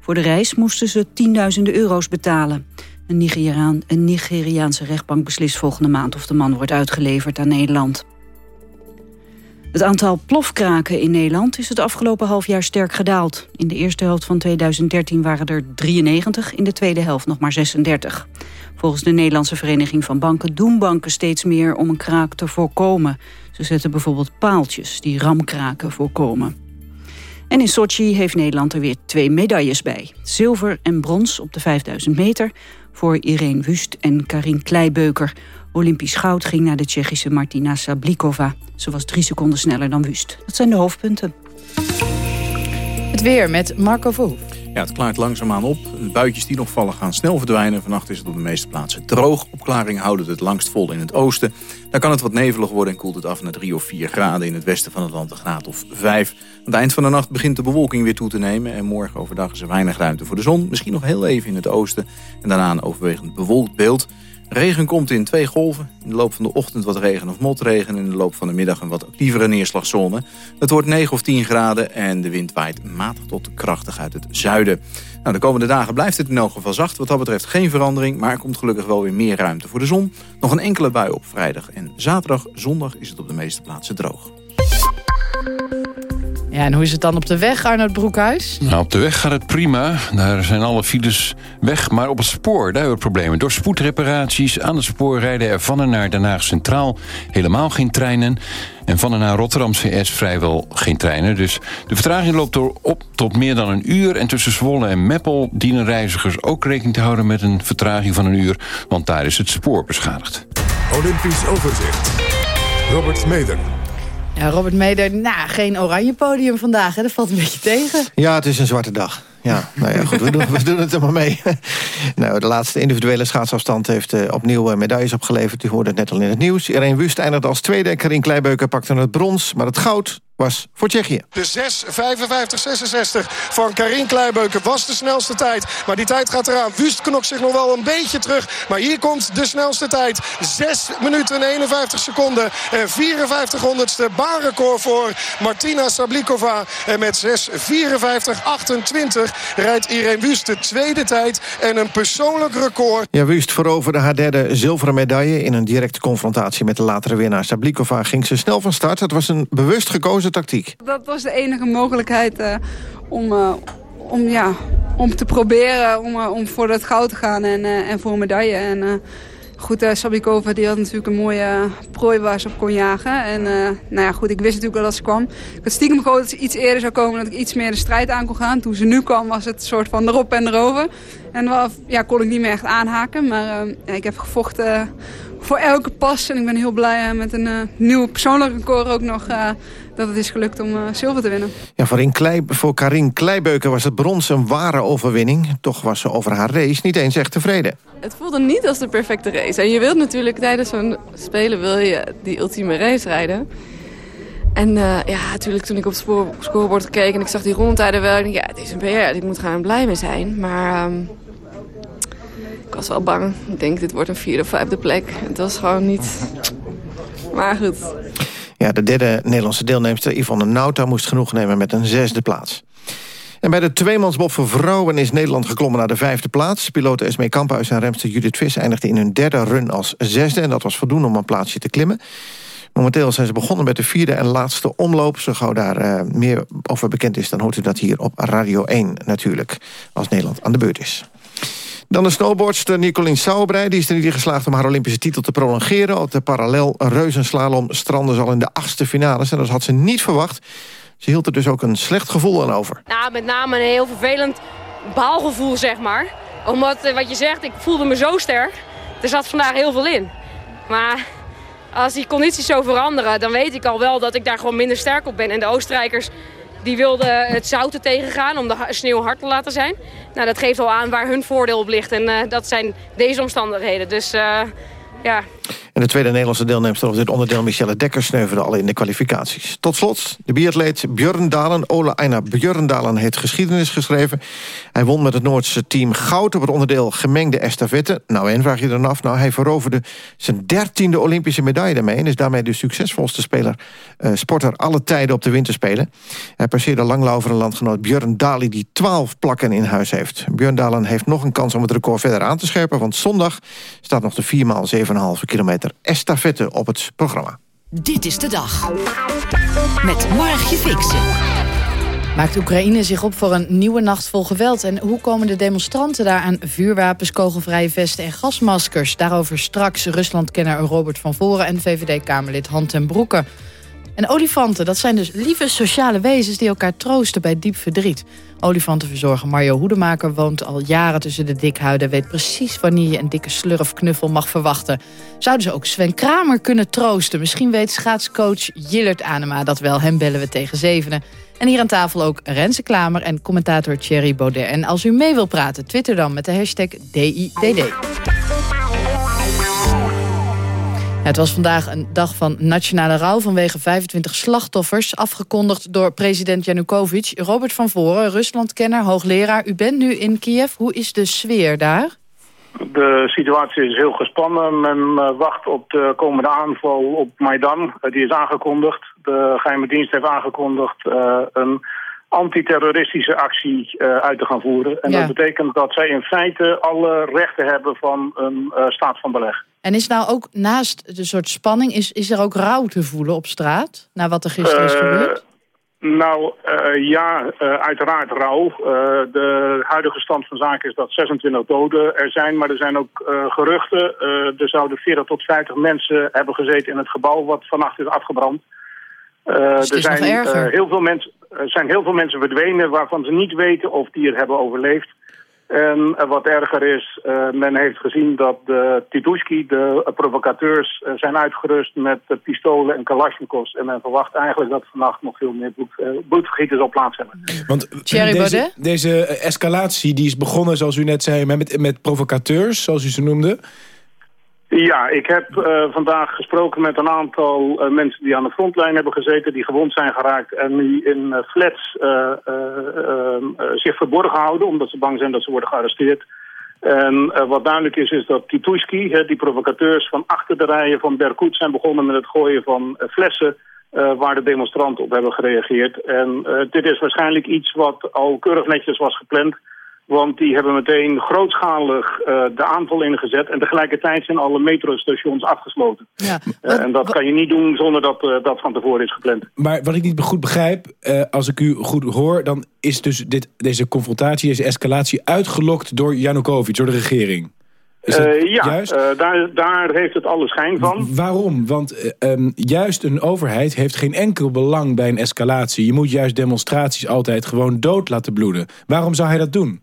Voor de reis moesten ze tienduizenden euro's betalen. Een, Nigeriaan, een Nigeriaanse rechtbank beslist volgende maand of de man wordt uitgeleverd aan Nederland. Het aantal plofkraken in Nederland is het afgelopen half jaar sterk gedaald. In de eerste helft van 2013 waren er 93, in de tweede helft nog maar 36. Volgens de Nederlandse Vereniging van Banken doen banken steeds meer om een kraak te voorkomen. Ze zetten bijvoorbeeld paaltjes die ramkraken voorkomen. En in Sochi heeft Nederland er weer twee medailles bij. Zilver en brons op de 5000 meter voor Irene Wust en Karin Kleibeuker. Olympisch goud ging naar de Tsjechische Martina Sablikova. Ze was drie seconden sneller dan Wust. Dat zijn de hoofdpunten. Het weer met Marco Verhoef. Ja, het klaart langzaamaan op. De buitjes die nog vallen gaan snel verdwijnen. Vannacht is het op de meeste plaatsen droog. Opklaring houdt het langst vol in het oosten. Dan kan het wat nevelig worden en koelt het af naar 3 of 4 graden. In het westen van het land een graad of 5. Aan het eind van de nacht begint de bewolking weer toe te nemen. En morgen overdag is er weinig ruimte voor de zon. Misschien nog heel even in het oosten. En daarna een overwegend bewolkt beeld. Regen komt in twee golven. In de loop van de ochtend wat regen of motregen. In de loop van de middag een wat actievere neerslagzone. Het wordt 9 of 10 graden en de wind waait matig tot krachtig uit het zuiden. Nou, de komende dagen blijft het in elk geval zacht. Wat dat betreft geen verandering, maar er komt gelukkig wel weer meer ruimte voor de zon. Nog een enkele bui op vrijdag en zaterdag. Zondag is het op de meeste plaatsen droog. Ja, en hoe is het dan op de weg, Arnold Broekhuis? Nou, op de weg gaat het prima. Daar zijn alle files weg. Maar op het spoor, daar hebben we problemen. Door spoedreparaties aan het spoor rijden er van en naar Den Haag Centraal helemaal geen treinen. En van en naar Rotterdam CS vrijwel geen treinen. Dus de vertraging loopt door op tot meer dan een uur. En tussen Zwolle en Meppel dienen reizigers ook rekening te houden... met een vertraging van een uur, want daar is het spoor beschadigd. Olympisch overzicht. Robert Meder. Ja, Robert Meder, nou, geen oranje podium vandaag, hè? dat valt een beetje tegen. Ja, het is een zwarte dag. Ja, nou ja, goed, we doen, het er maar mee. nou, de laatste individuele schaatsafstand heeft uh, opnieuw medailles opgeleverd. U hoorde het net al in het nieuws. Irene Wust eindigde als tweede. Karin Kleibeuker pakte het brons, maar het goud was voor Tsjechië. De 6.55.66 van Karin Kleibeuken was de snelste tijd. Maar die tijd gaat eraan. Wust knokt zich nog wel een beetje terug. Maar hier komt de snelste tijd. 6 minuten en 51 seconden. En 54 honderdste baanrecord voor Martina Sablikova. En met 6.54.28 rijdt Irene Wust de tweede tijd. En een persoonlijk record. Ja, Wust veroverde haar derde zilveren medaille. In een directe confrontatie met de latere winnaar Sablikova ging ze snel van start. Het was een bewust gekozen tactiek. Dat was de enige mogelijkheid uh, om, uh, om, ja, om te proberen om, uh, om voor het goud te gaan en, en voor een medaille. En, goed, Sablikova die had natuurlijk een mooie prooi waar ze op kon jagen. En nou ja, goed, ik wist natuurlijk wel dat ze kwam. Ik had stiekem gehoopt dat ze iets eerder zou komen, dat ik iets meer de strijd aan kon gaan. Toen ze nu kwam was het een soort van erop en erover. En wel, ja, kon ik niet meer echt aanhaken, maar ik heb gevochten voor elke pas. En ik ben heel blij met een uh, nieuw persoonlijk record ook nog... dat het is gelukt om uh, zilver te winnen. Ja, voor, Klei, voor Karin Kleibeuken was het brons een ware overwinning. Toch was ze over haar race niet eens echt tevreden. Het voelde niet als de perfecte race. En je wilt natuurlijk tijdens zo'n spelen wil je die ultieme race rijden. En ja, natuurlijk toen ik op het spoor, scorebord keek en ik zag die rondtijden wel... Ik dacht, ja, het is een PR, ik moet gaan blij mee zijn. Maar... Um, Ik was wel bang. Ik denk, dit wordt een vierde of vijfde plek. Het was gewoon niet... Maar goed. Ja, de derde Nederlandse deelnemster Yvonne Nauta moest genoeg nemen met een zesde plaats. En bij de tweemansbob voor vrouwen is Nederland geklommen naar de vijfde plaats. Piloten Esmee Kamphuis en remster Judith Vis eindigden in hun derde run als zesde. En dat was voldoende om een plaatsje te klimmen. Momenteel zijn ze begonnen met de vierde en laatste omloop. Zo gauw daar uh, meer over bekend is, dan hoort u dat hier op Radio 1 natuurlijk. Als Nederland aan de beurt is. Dan de snowboardster Nicolien Sauerbrei. Die is er niet geslaagd om haar Olympische titel te prolongeren. Op de parallel reuzenslalom strandde ze al in de achtste finales. Dat had ze niet verwacht. Ze hield er dus ook een slecht gevoel aan over. Nou, met name een heel vervelend baalgevoel, zeg maar. Omdat, eh, wat je zegt, ik voelde me zo sterk. Er zat vandaag heel veel in. Maar als die condities zo veranderen, dan weet ik al wel dat ik daar gewoon minder sterk op ben. En de Oostenrijkers die wilden het zouten tegengaan om de sneeuw hard te laten zijn. Nou, dat geeft al aan waar hun voordeel op ligt. En uh, dat zijn deze omstandigheden. Dus uh, ja, en de tweede Nederlandse deelnemster op dit onderdeel... Michelle Dekker sneuvelde al in de kwalificaties. Tot slot, de biatleet Björn Dalen. Ola Einar Björn Dalen heeft geschiedenis geschreven. Hij won met het Noordse team goud op het onderdeel gemengde estafette. Nou, en vraag je dan af, nou, hij veroverde zijn dertiende Olympische medaille daarmee... en is daarmee de succesvolste speler, uh, sporter alle tijden op de winterspelen. Hij passeerde langlauvere landgenoot Björn Dali... die twaalf plakken in huis heeft. Björn Dalen heeft nog een kans om het record verder aan te scherpen... want zondag staat nog de 4 x 7,5 kilometer estafette op het programma. Dit is de dag. Met Margje Fixen. Maakt Oekraïne zich op voor een nieuwe nacht vol geweld? En hoe komen de demonstranten daar aan vuurwapens, kogelvrije vesten en gasmaskers? Daarover straks Ruslandkenner Robert van Voren en VVD-Kamerlid Han ten Broeke. En olifanten, dat zijn dus lieve sociale wezens die elkaar troosten bij diep verdriet. Olifantenverzorger Mario Hoedemaker woont al jaren tussen de dikhuiden... weet precies wanneer je een dikke slurfknuffel mag verwachten. Zouden ze ook Sven Kramer kunnen troosten? Misschien weet schaatscoach Jillert Anema dat wel. Hem bellen we tegen zevenen. En hier aan tafel ook Renze Klamer en commentator Thierry Baudet. En als u mee wilt praten, twitter dan met de hashtag DIDD. Het was vandaag een dag van nationale rouw vanwege 25 slachtoffers... afgekondigd door president Janukovic. Robert van Voren, Ruslandkenner, hoogleraar. U bent nu in Kiev. Hoe is de sfeer daar? De situatie is heel gespannen. Men uh, wacht op de komende aanval op Maidan. Uh, die is aangekondigd. De geheime dienst heeft aangekondigd uh, een antiterroristische actie uit te gaan voeren. En ja. dat betekent dat zij in feite alle rechten hebben van een staat van beleg. En is nou ook naast de soort spanning, is, is er ook rouw te voelen op straat? Na wat er gisteren is gebeurd? Nou, uh, ja, uh, uiteraard rouw. Uh, de huidige stand van zaken is dat 26 doden er zijn. Maar er zijn ook geruchten. er zouden 40 tot 50 mensen hebben gezeten in het gebouw... wat vannacht is afgebrand. Dus er zijn, heel veel mensen, er zijn heel veel mensen verdwenen... waarvan ze niet weten of die er hebben overleefd. En wat erger is, uh, men heeft gezien dat de Titushki, de provocateurs, uh, zijn uitgerust met uh, pistolen en kalasjnikovs. En men verwacht eigenlijk dat vannacht nog veel meer bloed, bloedvergieters op plaats hebben. Want deze, deze escalatie die is begonnen, zoals u net zei, met, met provocateurs, zoals u ze noemde. Ja, ik heb uh, vandaag gesproken met een aantal uh, mensen die aan de frontlijn hebben gezeten, die gewond zijn geraakt en die in uh, flats zich verborgen houden, omdat ze bang zijn dat ze worden gearresteerd. En wat duidelijk is, is dat Titushki, die provocateurs van achter de rijen van Berkut, zijn begonnen met het gooien van flessen waar de demonstranten op hebben gereageerd. En dit is waarschijnlijk iets wat al keurig netjes was gepland. Want die hebben meteen grootschalig uh, de aanval ingezet. En tegelijkertijd zijn alle metrostations afgesloten. Ja, uh, en dat kan je niet doen zonder dat uh, dat van tevoren is gepland. Maar wat ik niet goed begrijp, als ik u goed hoor... dan is dus dit, deze confrontatie, deze escalatie uitgelokt door Janukovic, door de regering. ja, daar, daar heeft het alle schijn van. Waarom? Want um, juist een overheid heeft geen enkel belang bij een escalatie. Je moet juist demonstraties altijd gewoon dood laten bloeden. Waarom zou hij dat doen?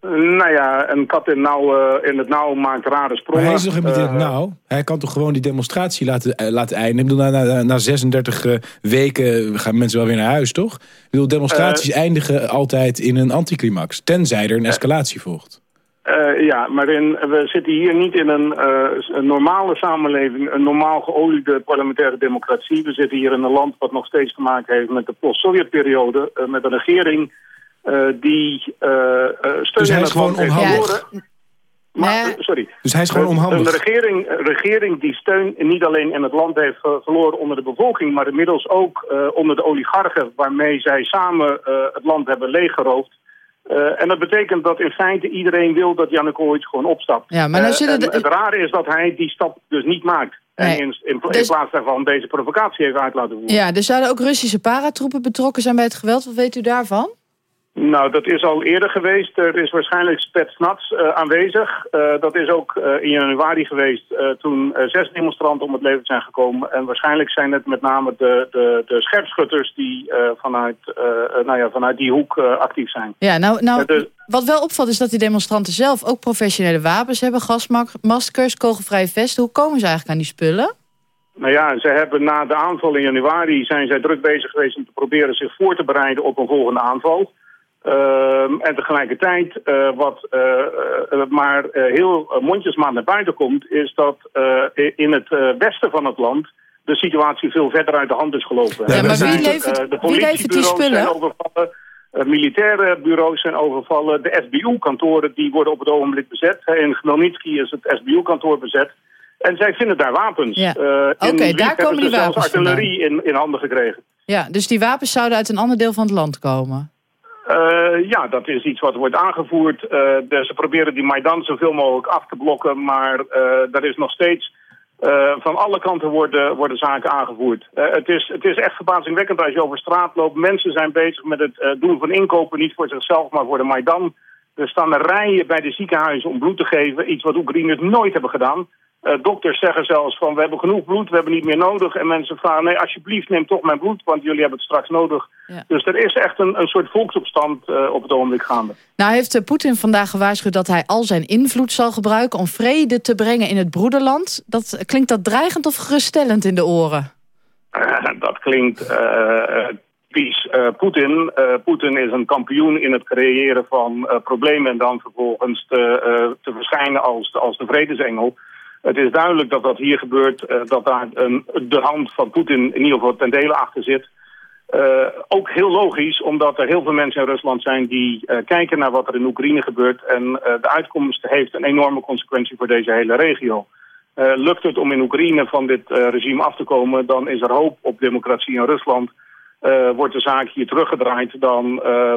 Nou ja, een kat in, nauw, in het nauw maakt rare sprongen. Maar hij is toch in het nauw? Hij kan toch gewoon die demonstratie laten, uh, laten eindigen? Ik bedoel, na, na, na 36 uh, weken gaan mensen wel weer naar huis, toch? Ik bedoel, demonstraties eindigen altijd in een anticlimax. Tenzij er een escalatie volgt. Ja, maar in, we zitten hier niet in een, een, normale samenleving, een normaal geoliede parlementaire democratie. We zitten hier in een land wat nog steeds te maken heeft met de post-Sovjet-periode, met een regering die uh, steun dus hij is gewoon onhoudbaar. Maar, sorry. Dus hij is gewoon onhandig. Een regering, regering die steun niet alleen in het land heeft verloren onder de bevolking... maar inmiddels ook uh, onder de oligarchen waarmee zij samen uh, het land hebben leeggeroofd. en dat betekent dat in feite iedereen wil dat Janukovic gewoon opstapt. Ja, maar nou zullen de... Het rare is dat hij die stap dus niet maakt. Nee. En in, in, in dus... plaats daarvan deze provocatie heeft uit laten voeren. Ja, er zouden ook Russische paratroepen betrokken zijn bij het geweld. Wat weet u daarvan? Nou, dat is al eerder geweest. Er is waarschijnlijk Spetsnaz uh, aanwezig. Uh, dat is ook uh, in januari geweest toen zes demonstranten om het leven zijn gekomen. En waarschijnlijk zijn het met name de, de, de scherpschutters die vanuit, nou ja, vanuit die hoek actief zijn. Ja, nou, nou dus... wat wel opvalt is dat die demonstranten zelf ook professionele wapens hebben. Gasmaskers, kogelvrije vesten. Hoe komen ze eigenlijk aan die spullen? Nou ja, ze hebben na de aanval in januari zijn zij druk bezig geweest om te proberen zich voor te bereiden op een volgende aanval. Uh, en tegelijkertijd, uh, wat uh, maar heel mondjesmaat naar buiten komt... is dat in het westen van het land de situatie veel verder uit de hand is gelopen. Ja, maar wie levert, de spullen? Zijn overvallen, militaire bureaus zijn overvallen. De SBU-kantoren die worden op het ogenblik bezet. In Chmelnytsky is het SBU-kantoor bezet. En zij vinden daar wapens. Ja. Oké, okay, daar komen die wapens artillerie in, in handen gekregen. Ja, dus die wapens zouden uit een ander deel van het land komen? Uh, ja, dat is iets wat wordt aangevoerd. Uh, de, ze proberen die Maidan zoveel mogelijk af te blokken, maar uh, er is nog steeds... van alle kanten worden, worden zaken aangevoerd. het, is, het is echt verbazingwekkend als je over straat loopt. Mensen zijn bezig met het doen van inkopen, niet voor zichzelf, maar voor de Maidan. Er staan rijen bij de ziekenhuizen om bloed te geven. Iets wat Oekraïners nooit hebben gedaan. Uh, dokters zeggen zelfs van we hebben genoeg bloed, we hebben niet meer nodig. En mensen vragen nee alsjeblieft neem toch mijn bloed, want jullie hebben het straks nodig. Ja. Dus er is echt een, een soort volksopstand uh, op het ogenblik gaande. Nou heeft uh, Poetin vandaag gewaarschuwd dat hij al zijn invloed zal gebruiken om vrede te brengen in het broederland. Dat, klinkt dat dreigend of geruststellend in de oren? dat klinkt typisch Poetin. Poetin is een kampioen in het creëren van problemen en dan vervolgens te, te verschijnen als, als de vredesengel. Het is duidelijk dat dat hier gebeurt, uh, dat daar een, de hand van Poetin in ieder geval ten dele achter zit. Uh, ook heel logisch, omdat er heel veel mensen in Rusland zijn die uh, kijken naar wat er in Oekraïne gebeurt. En de uitkomst heeft een enorme consequentie voor deze hele regio. lukt het om in Oekraïne van dit regime af te komen, dan is er hoop op democratie in Rusland. Uh, wordt de zaak hier teruggedraaid, dan uh,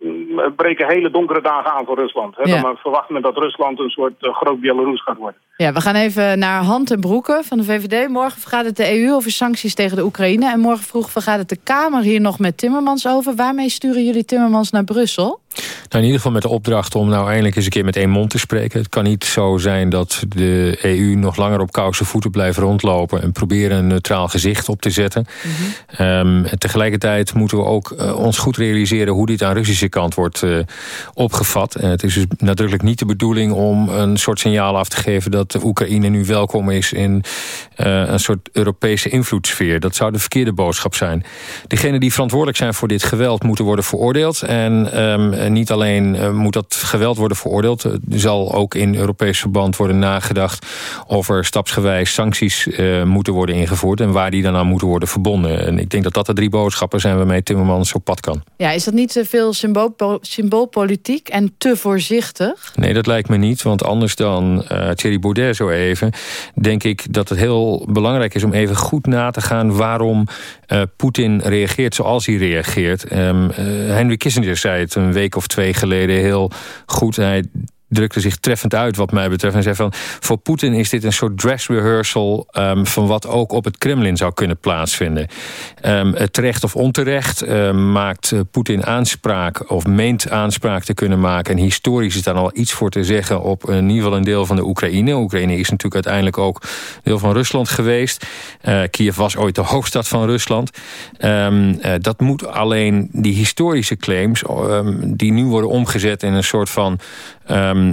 uh, breken hele donkere dagen aan voor Rusland. Hè? Ja. Dan verwacht men dat Rusland een soort groot Belarus gaat worden. Ja, we gaan even naar Hand en Broeken van de VVD. Morgen vergadert de EU over sancties tegen de Oekraïne. En morgen vroeg vergadert de Kamer hier nog met Timmermans over. Waarmee sturen jullie Timmermans naar Brussel? Nou, in ieder geval met de opdracht om nou eindelijk eens een keer met één mond te spreken. Het kan niet zo zijn dat de EU nog langer op koude voeten blijft rondlopen... en proberen een neutraal gezicht op te zetten. Mm um, tegelijkertijd moeten we ook uh, ons goed realiseren... hoe dit aan Russische kant wordt uh, opgevat. En het is dus nadrukkelijk niet de bedoeling om een soort signaal af te geven... dat de Oekraïne nu welkom is in uh, een soort Europese invloedssfeer. Dat zou de verkeerde boodschap zijn. Degenen die verantwoordelijk zijn voor dit geweld moeten worden veroordeeld... en um, en niet alleen uh, moet dat geweld worden veroordeeld... er zal ook in Europees verband worden nagedacht... of er stapsgewijs sancties moeten worden ingevoerd... en waar die dan aan moeten worden verbonden. En ik denk dat dat de drie boodschappen zijn waarmee Timmermans op pad kan. Ja, is dat niet te veel symbool, symboolpolitiek en te voorzichtig? Nee, dat lijkt me niet, want anders dan uh, Thierry Baudet zo even... denk ik dat het heel belangrijk is om even goed na te gaan... waarom uh, Poetin reageert zoals hij reageert. Um, Henry Kissinger zei het een week of twee geleden heel goed. Hij drukte zich treffend uit wat mij betreft. En zei van, voor Poetin is dit een soort dress rehearsal... Um, van wat ook op het Kremlin zou kunnen plaatsvinden. Um, terecht of onterecht um, maakt uh, Poetin aanspraak... of meent aanspraak te kunnen maken. En historisch is daar al iets voor te zeggen... op in ieder geval een deel van de Oekraïne. Oekraïne is natuurlijk uiteindelijk ook deel van Rusland geweest. Uh, Kiev was ooit de hoofdstad van Rusland. Dat moet alleen die historische claims... die nu worden omgezet in een soort van... Um,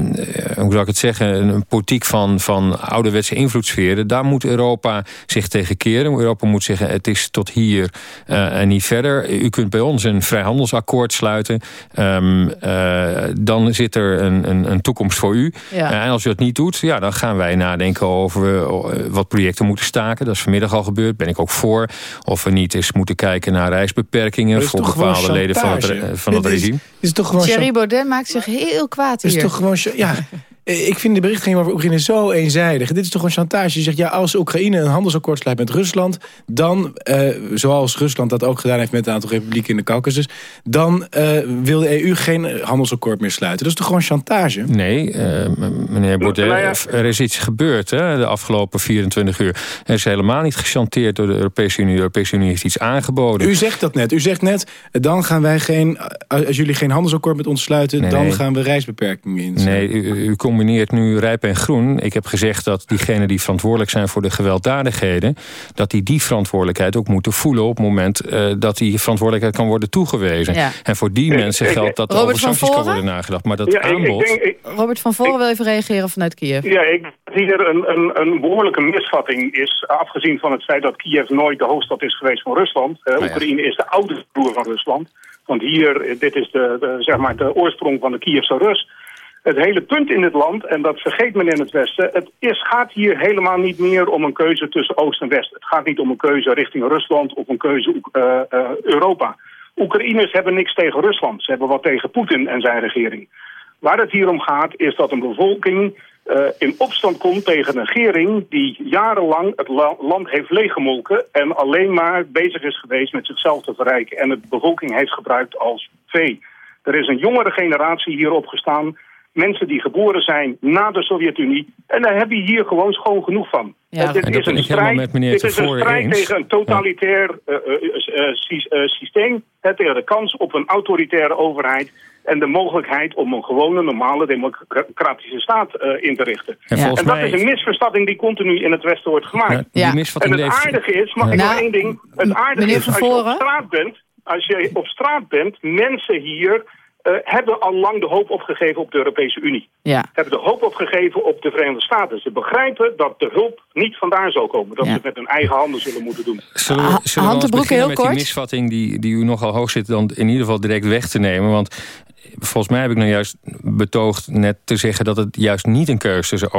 hoe zou ik het zeggen, een politiek van, van ouderwetse invloedssferen. Daar moet Europa zich tegen keren. Europa moet zeggen, het is tot hier uh, en niet verder. U kunt bij ons een vrijhandelsakkoord sluiten. Um, uh, dan zit er een, een, een toekomst voor u. Ja. Uh, en als u dat niet doet, ja, dan gaan wij nadenken over wat projecten moeten staken. Dat is vanmiddag al gebeurd, ben ik ook voor. Of we niet eens moeten kijken naar reisbeperkingen... voor bepaalde leden van het, van het regime. Is, is toch gewoon Thierry Baudet maakt zich heel kwaad hier toch gewoon... Ja, Ik vind de berichtgeving over Oekraïne zo eenzijdig. Dit is toch een chantage. Je zegt, ja, als Oekraïne een handelsakkoord sluit met Rusland... dan, eh, zoals Rusland dat ook gedaan heeft met een aantal republieken in de Caucasus... dan eh, wil de EU geen handelsakkoord meer sluiten. Dat is toch gewoon chantage? Nee, eh, meneer Baudet, Nou er is iets gebeurd hè, de afgelopen 24 uur. Er is helemaal niet gechanteerd door de Europese Unie. De Europese Unie heeft iets aangeboden. U zegt dat net. U zegt net, eh, dan gaan wij geen... als jullie geen handelsakkoord met ons sluiten... Nee, dan gaan we reisbeperkingen instellen. Nee, u, u combineert nu rijp en groen. Ik heb gezegd dat diegenen die verantwoordelijk zijn voor de gewelddadigheden... dat die die verantwoordelijkheid ook moeten voelen... op het moment eh, dat die verantwoordelijkheid kan worden toegewezen. Ja. En voor die mensen geldt dat er Robert over van sancties kan worden nagedacht. Maar dat Ja, ik- ik aanbod... denk- ik- Robert van Voren wil even reageren vanuit Kiev. Ja, ik zie er een, een, een behoorlijke misvatting is, afgezien van het feit dat Kiev nooit de hoofdstad is geweest van Rusland. Eh, Oekraïne is de oude broer van Rusland. Want hier, dit is de, de, zeg maar de oorsprong van de Kievse Rus. Het hele punt in dit land, en dat vergeet men in het Westen... het is, gaat hier helemaal niet meer om een keuze tussen Oost en West. Het gaat niet om een keuze richting Rusland of een keuze eh, eh, Europa. Oekraïners hebben niks tegen Rusland. Ze hebben wat tegen Poetin en zijn regering. Waar het hier om gaat is dat een bevolking eh, in opstand komt tegen een regering die jarenlang het la- land heeft leeggemolken en alleen maar bezig is geweest met zichzelf te verrijken en de bevolking heeft gebruikt als vee. Er is een jongere generatie hier opgestaan, mensen die geboren zijn na de Sovjet-Unie en daar heb je hier gewoon schoon genoeg van. Ja, dit is een strijd, met meneer dit is een strijd eens. tegen een totalitair eh, eh, eh, sy- systeem, hè, tegen de kans op een autoritaire overheid en de mogelijkheid om een gewone, normale, democratische staat eh, in te richten. En dat mij- is een misverstanding die continu in het Westen wordt gemaakt. die Ja. misvatting En het leeft- aardige is, mag Ja. ik nog Nou, één ding? Het aardige is, als je op straat bent, als je op straat bent, mensen hier eh, hebben al lang de hoop opgegeven op de Europese Unie. Ja. Hebben de hoop opgegeven op de Verenigde Staten. Ze begrijpen dat de hulp niet vandaar zal komen. Dat ze het met hun eigen handen zullen moeten doen. Zullen we, zullen we beginnen heel met die kort. misvatting die, die u nogal hoog zit... dan in ieder geval direct weg te nemen? Want volgens mij heb ik nou juist betoogd net te zeggen... dat het juist niet een keuze tussen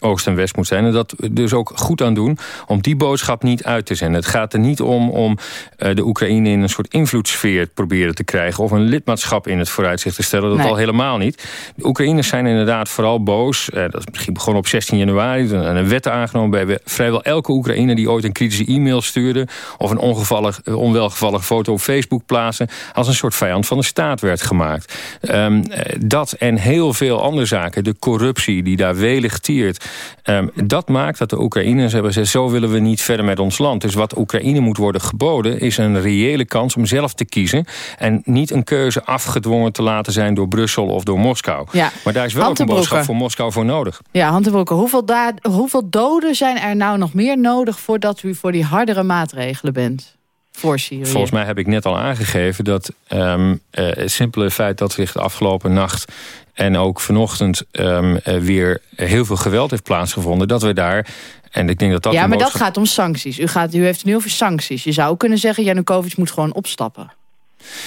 Oost en, West moet zijn. En dat we dus ook goed aan doen om die boodschap niet uit te zenden. Het gaat er niet om om eh, de Oekraïne in een soort invloedssfeer proberen te krijgen... of een lidmaatschap in het vooruitzicht te stellen. Dat Nee. al helemaal niet. De Oekraïners zijn inderdaad vooral boos. Eh, dat is misschien begonnen op 16 januari. Er een wet aangenomen bij we- vrijwel elke Oekraïner... die ooit een kritische e-mail stuurde... of een ongevallig, eh, onwelgevallige foto op Facebook plaatsen... als een soort vijand van de staat werd gemaakt. Ehm, eh, dat en heel veel andere zaken, de corruptie die daar welig tiert... ehm, dat maakt dat de Oekraïners hebben gezegd... zo willen we niet verder met ons land. Dus wat Oekraïne moet worden geboden... is een reële kans om zelf te kiezen... en niet een keuze afgedwongen te laten zijn door Brussel of door Moskou. Ja. Maar daar is wel ook een boodschap voor Moskou voor nodig. Ja, Hand en Broeke, hoeveel, hoeveel doden zijn er nou nog meer nodig... voordat u voor die hardere maatregelen bent voor Syrië? Volgens mij heb ik net al aangegeven dat ehm, eh, het simpele feit dat zich de afgelopen nacht en ook vanochtend ehm, eh, weer heel veel geweld heeft plaatsgevonden, dat we daar, en ik denk dat dat ja, maar dat gaat om sancties. U, gaat, u heeft nu over sancties. Je zou kunnen zeggen, Janukovic moet gewoon opstappen.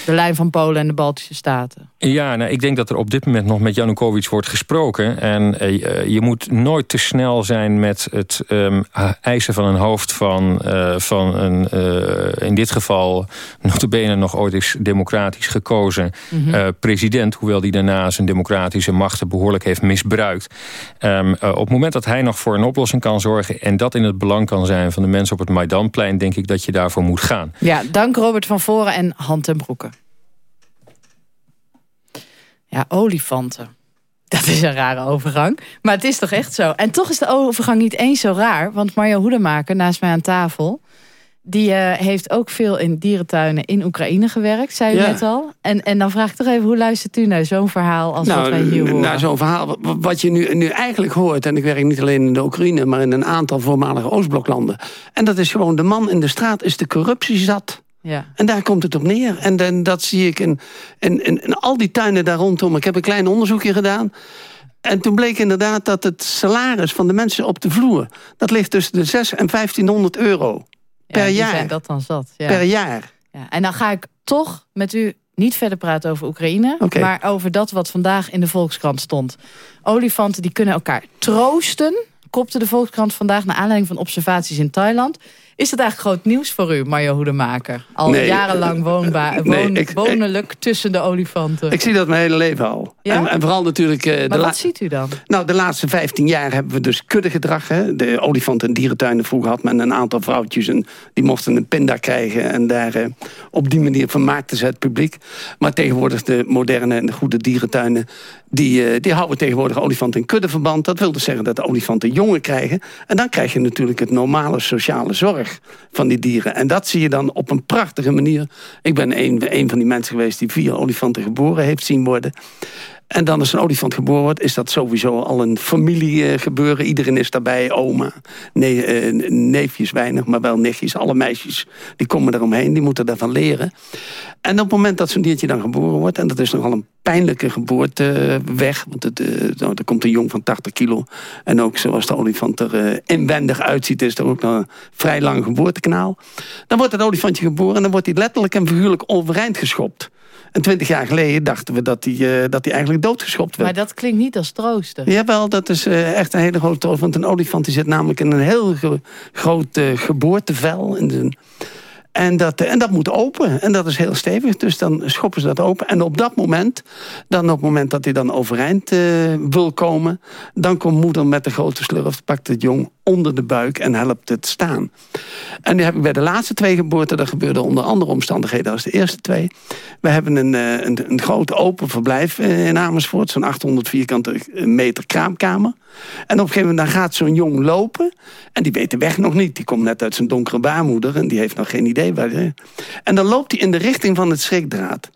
De lijn van Polen en de Baltische Staten. Ja, nou, ik denk dat er op dit moment nog met Janukovic wordt gesproken. En eh, je moet nooit te snel zijn met het ehm, eisen van een hoofd van, eh, van een, eh, in dit geval, notabene nog ooit eens democratisch gekozen Mhm. eh, president. Hoewel die daarna zijn democratische machten behoorlijk heeft misbruikt. Ehm, eh, op het moment dat hij nog voor een oplossing kan zorgen en dat in het belang kan zijn van de mensen op het Maidanplein, denk ik dat je daarvoor moet gaan. Ja, dank Robert van Voren en Hand en Ja, olifanten. Dat is een rare overgang. Maar het is toch echt zo. En toch is de overgang niet eens zo raar. Want Mario Hoedemaker, naast mij aan tafel... die eh, heeft ook veel in dierentuinen in Oekraïne gewerkt, zei u Ja. net al. En, en dan vraag ik toch even, hoe luistert u naar zo'n verhaal... als wat wij hier horen? nou, zo'n verhaal, wa- wat je nu, nu eigenlijk hoort... en ik werk niet alleen in de Oekraïne... maar in een aantal voormalige Oostbloklanden. En dat is gewoon, de man in de straat is de corruptie zat. Ja. En daar komt het op neer. En, dan dat zie ik in, in, in, in al die tuinen daar rondom. Ik heb een klein onderzoekje gedaan. En toen bleek inderdaad dat het salaris van de mensen op de vloer... dat ligt tussen de 6 en 1500 euro Ja, per die jaar. zijn dat dan zat. Ja. Per jaar. Ja, en dan ga ik toch met u niet verder praten over Oekraïne... Maar over dat wat vandaag in de Volkskrant stond. Olifanten die kunnen elkaar troosten, kopte de Volkskrant vandaag... naar aanleiding van observaties in Thailand. Is het eigenlijk groot nieuws voor u, Mario Hoedemaker? Al Nee. jarenlang woonbaar, Nee, woon, ik- wonelijk tussen de olifanten. Ik zie dat mijn hele leven al. Ja? En, en vooral natuurlijk... eh, de maar la- wat ziet u dan? Nou, de laatste 15 jaar hebben we dus kuddegedrag. Hè? De olifanten en dierentuinen. Vroeger had men een aantal vrouwtjes en die mochten een pinda krijgen. En daar eh, op die manier vermaakten ze het publiek. Maar tegenwoordig de moderne en de goede dierentuinen... die, eh, die houden tegenwoordig olifanten in kuddeverband. Dat wil dus zeggen dat de olifanten jongen krijgen. En dan krijg je natuurlijk het normale sociale zorg van die dieren. En dat zie je dan op een prachtige manier. Ik ben een, van die mensen geweest die vier olifanten geboren heeft zien worden. En dan als een olifant geboren wordt, is dat sowieso al een familiegebeuren. Iedereen is daarbij, oma, eh, neefjes weinig, maar wel nichtjes. Alle meisjes die komen eromheen, die moeten daarvan leren. En op het moment dat zo'n diertje dan geboren wordt... en dat is nogal een pijnlijke geboorteweg... want het, eh, nou, er komt een jong van 80 kilo... en ook zoals de olifant er eh, inwendig uitziet... is er ook nog een vrij lang geboortekanaal. Dan wordt het olifantje geboren... en dan wordt hij letterlijk en figuurlijk overeind geschopt. En twintig jaar geleden dachten we dat hij, eh, dat hij eigenlijk doodgeschopt werd. Maar dat klinkt niet als troosten. Jawel, dat is eh, echt een hele grote troost. Want een olifant die zit namelijk in een heel gro- groot eh, geboortevel. In zijn, en, dat, en dat moet open. En dat is heel stevig. Dus dan schoppen ze dat open. En op dat moment, dan op het moment dat hij dan overeind wil komen... dan komt moeder met de grote slurf, pakt het jong onder de buik en helpt het staan. En die heb ik bij de laatste twee geboorten... dat gebeurde onder andere omstandigheden als de eerste twee. We hebben een, eh, een, een groot open verblijf eh, in Amersfoort. Zo'n 800 vierkante meter kraamkamer. En op een gegeven moment dan gaat zo'n jong lopen. En die weet de weg nog niet. Die komt net uit zijn donkere baarmoeder. En die heeft nog geen idee waar. En dan loopt hij in de richting van het schrikdraad.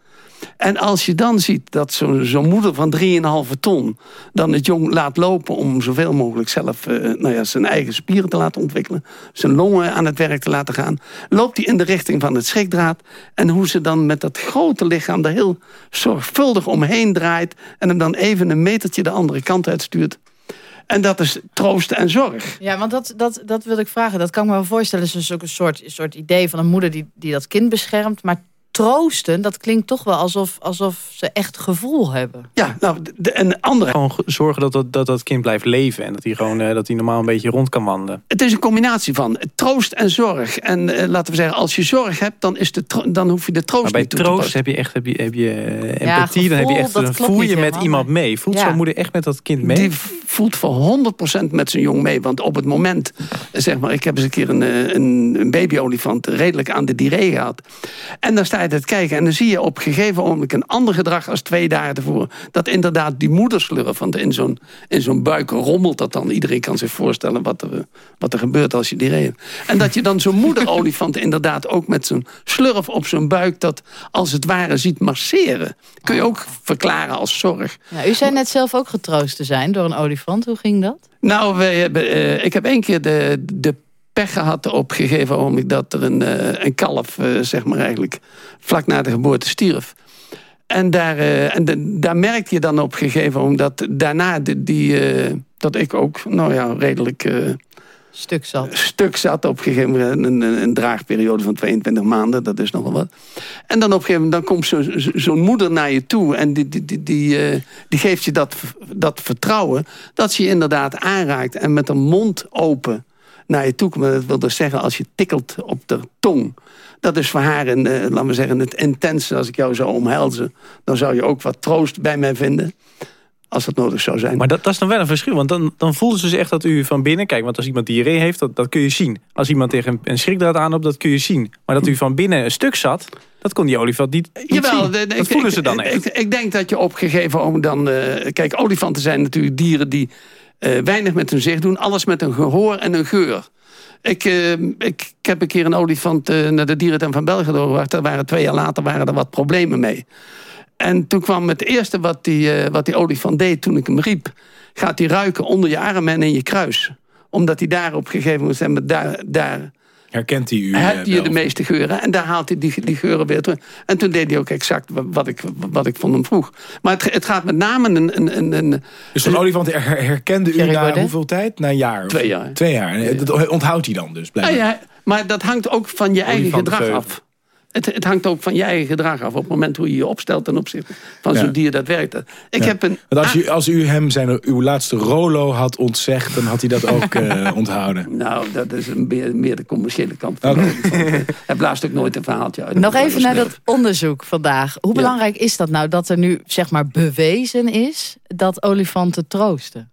En als je dan ziet dat zo'n zo'n moeder van 3,5 ton... dan het jong laat lopen om zoveel mogelijk zelf eh, nou ja, zijn eigen spieren te laten ontwikkelen... zijn longen aan het werk te laten gaan... loopt hij in de richting van het schrikdraad... en hoe ze dan met dat grote lichaam er heel zorgvuldig omheen draait... en hem dan even een metertje de andere kant uitstuurt... En dat is troost en zorg. Ja, want dat, dat, dat wil ik vragen. Dat kan ik me wel voorstellen. Het is dus ook een soort, soort idee van een moeder die, die dat kind beschermt. Maar troosten, dat klinkt toch wel alsof, alsof ze echt gevoel hebben. Ja, nou, de, en andere... Gewoon ge- zorgen dat dat, dat dat kind blijft leven. En dat hij gewoon eh, dat hij normaal een beetje rond kan wandelen. Het is een combinatie van troost en zorg. En eh, laten we zeggen, als je zorg hebt, dan, is de dan hoef je de troost Maar bij niet toe te troost passen. heb je echt heb je, heb je eh, Ja, empathie. dan heb je echt, dan voel je met iemand mee. Voelt Ja. zo'n moeder echt met dat kind mee? Die voelt voor 100% met zijn jong mee. Want op het moment, zeg maar, ik heb eens een keer een, een, een babyolifant redelijk aan de diarree gehad. En dan sta je kijken en dan zie je op een gegeven moment een ander gedrag als twee dagen tevoren. Dat inderdaad die moederslurf, want in zo'n in zo'n buik rommelt dat dan. Iedereen kan zich voorstellen wat er, wat er gebeurt als je diarree hebt. En dat je dan zo'n moederolifant inderdaad ook met zijn slurf op zijn buik dat als het ware ziet masseren. Kun je ook verklaren als zorg. Ja, u zei net zelf ook getroost te zijn door een olifant. Hoe ging dat? Nou, wij hebben, eh, ik heb één keer de, de pech gehad op een gegeven moment... dat er een, eh, een kalf, eh, zeg maar eigenlijk, vlak na de geboorte stierf. En daar, eh, en de- daar merkte je dan op gegeven moment... dat daarna de, die, dat ik ook nou ja, redelijk... Stuk zat. Stuk zat op een gegeven moment. Een, een, een draagperiode van 22 maanden, dat is nogal wat. En dan op een gegeven moment dan komt zo- zo- zo'n moeder naar je toe... en die, die, die, die, die geeft je dat, dat vertrouwen... dat ze je inderdaad aanraakt en met een mond open naar je toe komt. Dat wil dus zeggen, als je tikkelt op de tong... dat is voor haar, een, eh, laten we zeggen, het intense. Als ik jou zou omhelzen, dan zou je ook wat troost bij mij vinden... als dat nodig zou zijn. Maar dat, dat is dan wel een verschil. Want dan, dan voelen ze dus echt dat u van binnen... Kijk, want als iemand diarree heeft, dat, dat kun je zien. Als iemand tegen een, een schrikdraad aanloopt, dat kun je zien. Maar dat u van binnen een stuk zat, dat kon die olifant niet, niet Jawel, zien. dat ik- voelen ik- ze dan echt. Ik, ik denk dat je op een gegeven moment dan... eh, kijk, olifanten zijn natuurlijk dieren die eh, weinig met hun zicht doen. Alles met een gehoor en een geur. Ik, eh, ik, heb een keer een olifant eh, naar de dierentuin van België doorgebracht. Daar waren twee jaar later waren er wat problemen mee. En toen kwam het eerste wat die, wat die olifant deed toen ik hem riep... gaat hij ruiken onder je arm en in je kruis. Omdat hij daar op een gegeven moment... Daar, daar Herkent hij u? heb eh, je wel? de meeste geuren. En daar haalt hij die, die geuren weer terug. En toen deed hij ook exact wa- wat ik, wat ik van hem vroeg. Maar het, het gaat met name een... een, een, een Dus zo'n olifant her- herkende u na hoeveel tijd? Na een jaar? of- Twee jaar. Twee jaar. En Dat onthoudt hij dan dus, Nou blijkbaar. ja, maar dat hangt ook van je eigen gedrag af. Het, het hangt ook van je eigen gedrag af. Op het moment hoe je je opstelt ten opzichte van Ja. zo'n dier dat werkt. Ik Ja. heb een... Want als u, als u hem zijn, uw laatste Rolo had ontzegd... dan had hij dat ook eh, onthouden. Nou, dat is een meer, meer de commerciële kant van de olifant. Hij blaast ook nooit een verhaaltje uit. Nog even naar dat onderzoek vandaag. Hoe Ja. belangrijk is dat nou dat er nu zeg maar bewezen is dat olifanten troosten?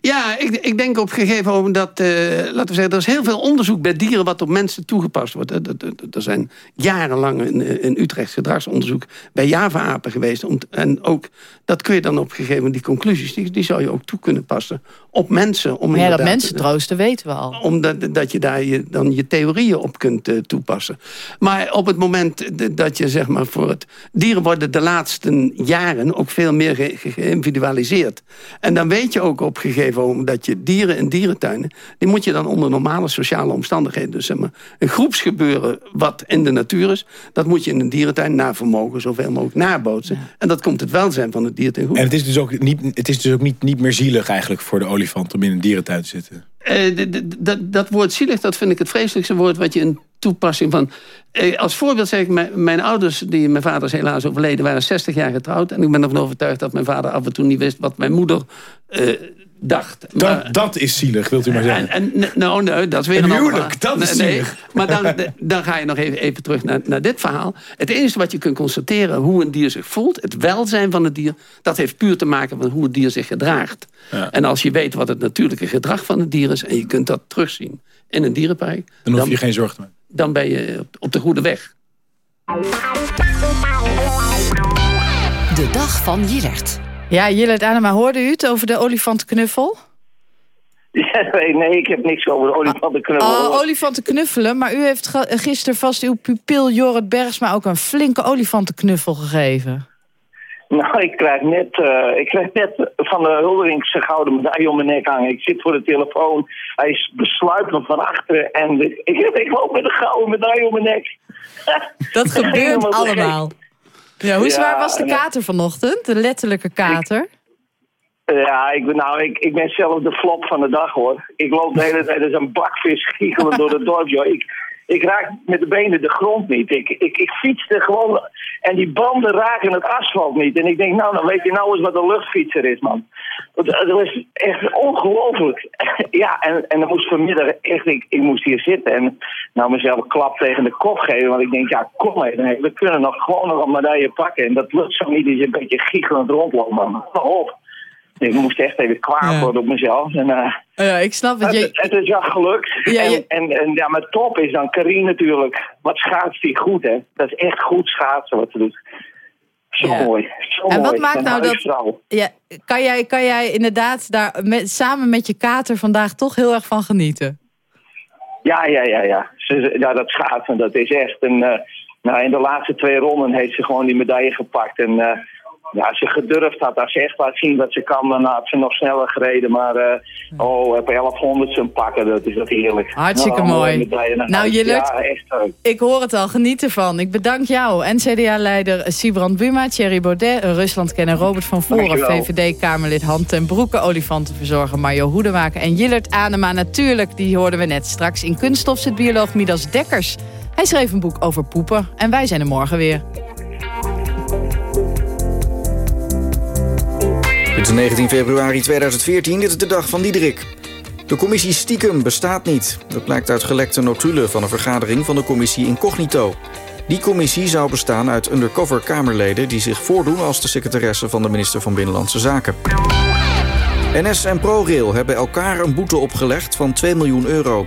Ja, ik, ik denk op een gegeven moment dat, eh, laten we zeggen, er is heel veel onderzoek bij dieren wat op mensen toegepast wordt. Er, zijn jarenlang een, eh, een Utrechts gedragsonderzoek bij Java-apen geweest. Om, en ook, dat kun je dan op een gegeven moment, die conclusies, die, die zou je ook toe kunnen passen op mensen. Om ja, dat mensen troosten weten we al. omdat dat je daar je, dan je theorieën op kunt eh, toepassen. Maar op het moment dat je zeg maar voor het... Dieren worden de laatste jaren ook veel meer ge- ge- geïndividualiseerd. En dan weet je ook op een gegeven moment dat je dieren in dierentuinen... die moet je dan onder normale sociale omstandigheden... dus zeg maar een groepsgebeuren wat in de natuur is... dat moet je in een dierentuin naar vermogen zoveel mogelijk nabootsen. En dat komt het welzijn van het dier ten goede. En het is dus ook, niet, het is dus ook niet, niet meer zielig eigenlijk voor de olifant... om in een dierentuin te zitten. Eh, dat, dat woord zielig, dat vind ik het vreselijkste woord wat je in toepassing van. Eh, als voorbeeld zeg ik, mijn, mijn ouders, die, mijn vader is helaas overleden, waren 60 jaar getrouwd. En ik ben ervan overtuigd dat mijn vader af en toe niet wist wat mijn moeder eh, dacht. Dat, dat is zielig, wilt u maar zeggen. En, en, nou, nee, dat is weer Een huwelijk, dat is Nee, zielig. Maar dan, dan ga je nog even, even terug naar, naar dit verhaal. Het enige wat je kunt constateren hoe een dier zich voelt... het welzijn van het dier... dat heeft puur te maken met hoe het dier zich gedraagt. Ja. En als je weet wat het natuurlijke gedrag van het dier is... en je kunt dat terugzien in een dierenpark... Dan hoef je geen zorgen te maken. Dan ben je op, op de goede weg. De dag van Jillert. Ja, Jillert Adema, hoorde u het over de olifantenknuffel? Ja, nee, nee, ik heb niks over de olifantenknuffel. Oh, olifanten knuffelen. Maar u heeft gisteren vast uw pupil Jorrit Bergsma ook een flinke olifantenknuffel gegeven. Nou, ik krijg net, eh, ik krijg net van de Hulderings zijn gouden medaille om mijn nek hangen. Ik zit voor de telefoon. Hij is besluipend van achteren. En ik, ik, ik loop met een gouden medaille om mijn nek. Dat gebeurt allemaal. Ja, hoe Ja, zwaar was de en- kater vanochtend? De letterlijke kater? Ja, ik ben, nou, ik, ik ben zelf de flop van de dag hoor. Ik loop de hele tijd als een bakvis giechelen door het dorp. Joh. Ik, ik raak met de benen de grond niet. Ik, ik, ik fietste gewoon en die banden raken het asfalt niet. En ik denk, nou, dan weet je nou eens wat een luchtfietser is, man. Dat, dat was echt ongelooflijk. Ja, en, en dan moest vanmiddag echt, ik, ik moest hier zitten en nou mezelf een klap tegen de kop geven. Want ik denk, ja, kom even, we kunnen nog gewoon nog een medaille pakken. En dat lukt zo niet dat je een beetje giechelend rondloopt, man. Kom. Ik moest echt even kwaad Ja. worden op mezelf. En, eh, Ja, ik snap het. Je, het is wel gelukt. Ja, je- En, en, en ja, maar top is dan Karin natuurlijk. Wat schaatst die goed, hè? Dat is echt goed schaatsen wat ze doet. Zo Ja. mooi. Zo En wat mooi. maakt nou dat- ja, kan, jij, kan jij inderdaad daar met, samen met je kater vandaag toch heel erg van genieten? Ja, ja, ja, ja. Ze, ja dat schaatsen, dat is echt een... eh, nou, in de laatste twee ronden heeft ze gewoon die medaille gepakt. En eh, ja, als ze gedurfd had, als ze echt laat zien wat ze kan, dan had ze nog sneller gereden. Maar eh, oh, op 1100 zijn pakken, dat is dat heerlijk. Hartstikke Nou, mooi. Nou, Ja, echt leuk. Ik hoor het al, geniet ervan. Ik bedank jou en CDA-leider Sibrand Buma, Thierry Baudet... Ruslandkenner Robert van Voren. VVD-Kamerlid Han ten Broeke... olifantenverzorger Mario Hoedemaker en Jillert Anema natuurlijk. Die hoorden we net straks. In Kunststof zit bioloog Midas Dekkers. Hij schreef een boek over poepen en wij zijn er morgen weer. Het is 19 februari 2014, dit is de dag van Diederik. De commissie Stiekem bestaat niet. Dat blijkt uit gelekte notulen van een vergadering van de commissie Incognito. Die commissie zou bestaan uit undercover Kamerleden... die zich voordoen als de secretaresse van de minister van Binnenlandse Zaken. NS en ProRail hebben elkaar een boete opgelegd van 2 miljoen euro.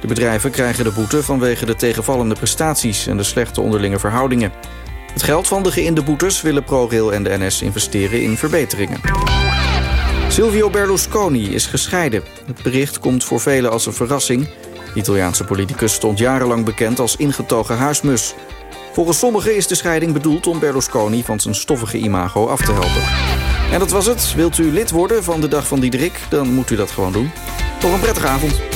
De bedrijven krijgen de boete vanwege de tegenvallende prestaties... en de slechte onderlinge verhoudingen. Het geld van de geïnde boetes willen ProRail en de NS investeren in verbeteringen. Silvio Berlusconi is gescheiden. Het bericht komt voor velen als een verrassing. De Italiaanse politicus stond jarenlang bekend als ingetogen huismus. Volgens sommigen is de scheiding bedoeld om Berlusconi van zijn stoffige imago af te helpen. En dat was het. Wilt u lid worden van de Dag van Diederik? Dan moet u dat gewoon doen. Nog een prettige avond.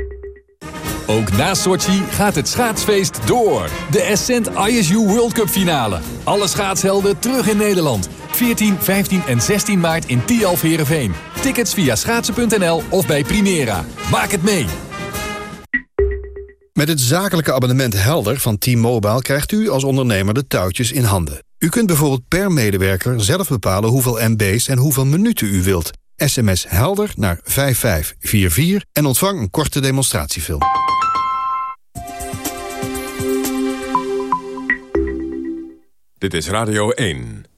Ook na Sochi gaat het schaatsfeest door. De Ascent ISU World Cup finale. Alle schaatshelden terug in Nederland. 14, 15 en 16 maart in Tialf Heerenveen. Tickets via schaatsen.nl of bij Primera. Maak het mee! Met het zakelijke abonnement Helder van T-Mobile krijgt u als ondernemer de touwtjes in handen. U kunt bijvoorbeeld per medewerker zelf bepalen hoeveel MB's en hoeveel minuten u wilt. SMS Helder naar 5544 en ontvang een korte demonstratiefilm. Dit is Radio 1.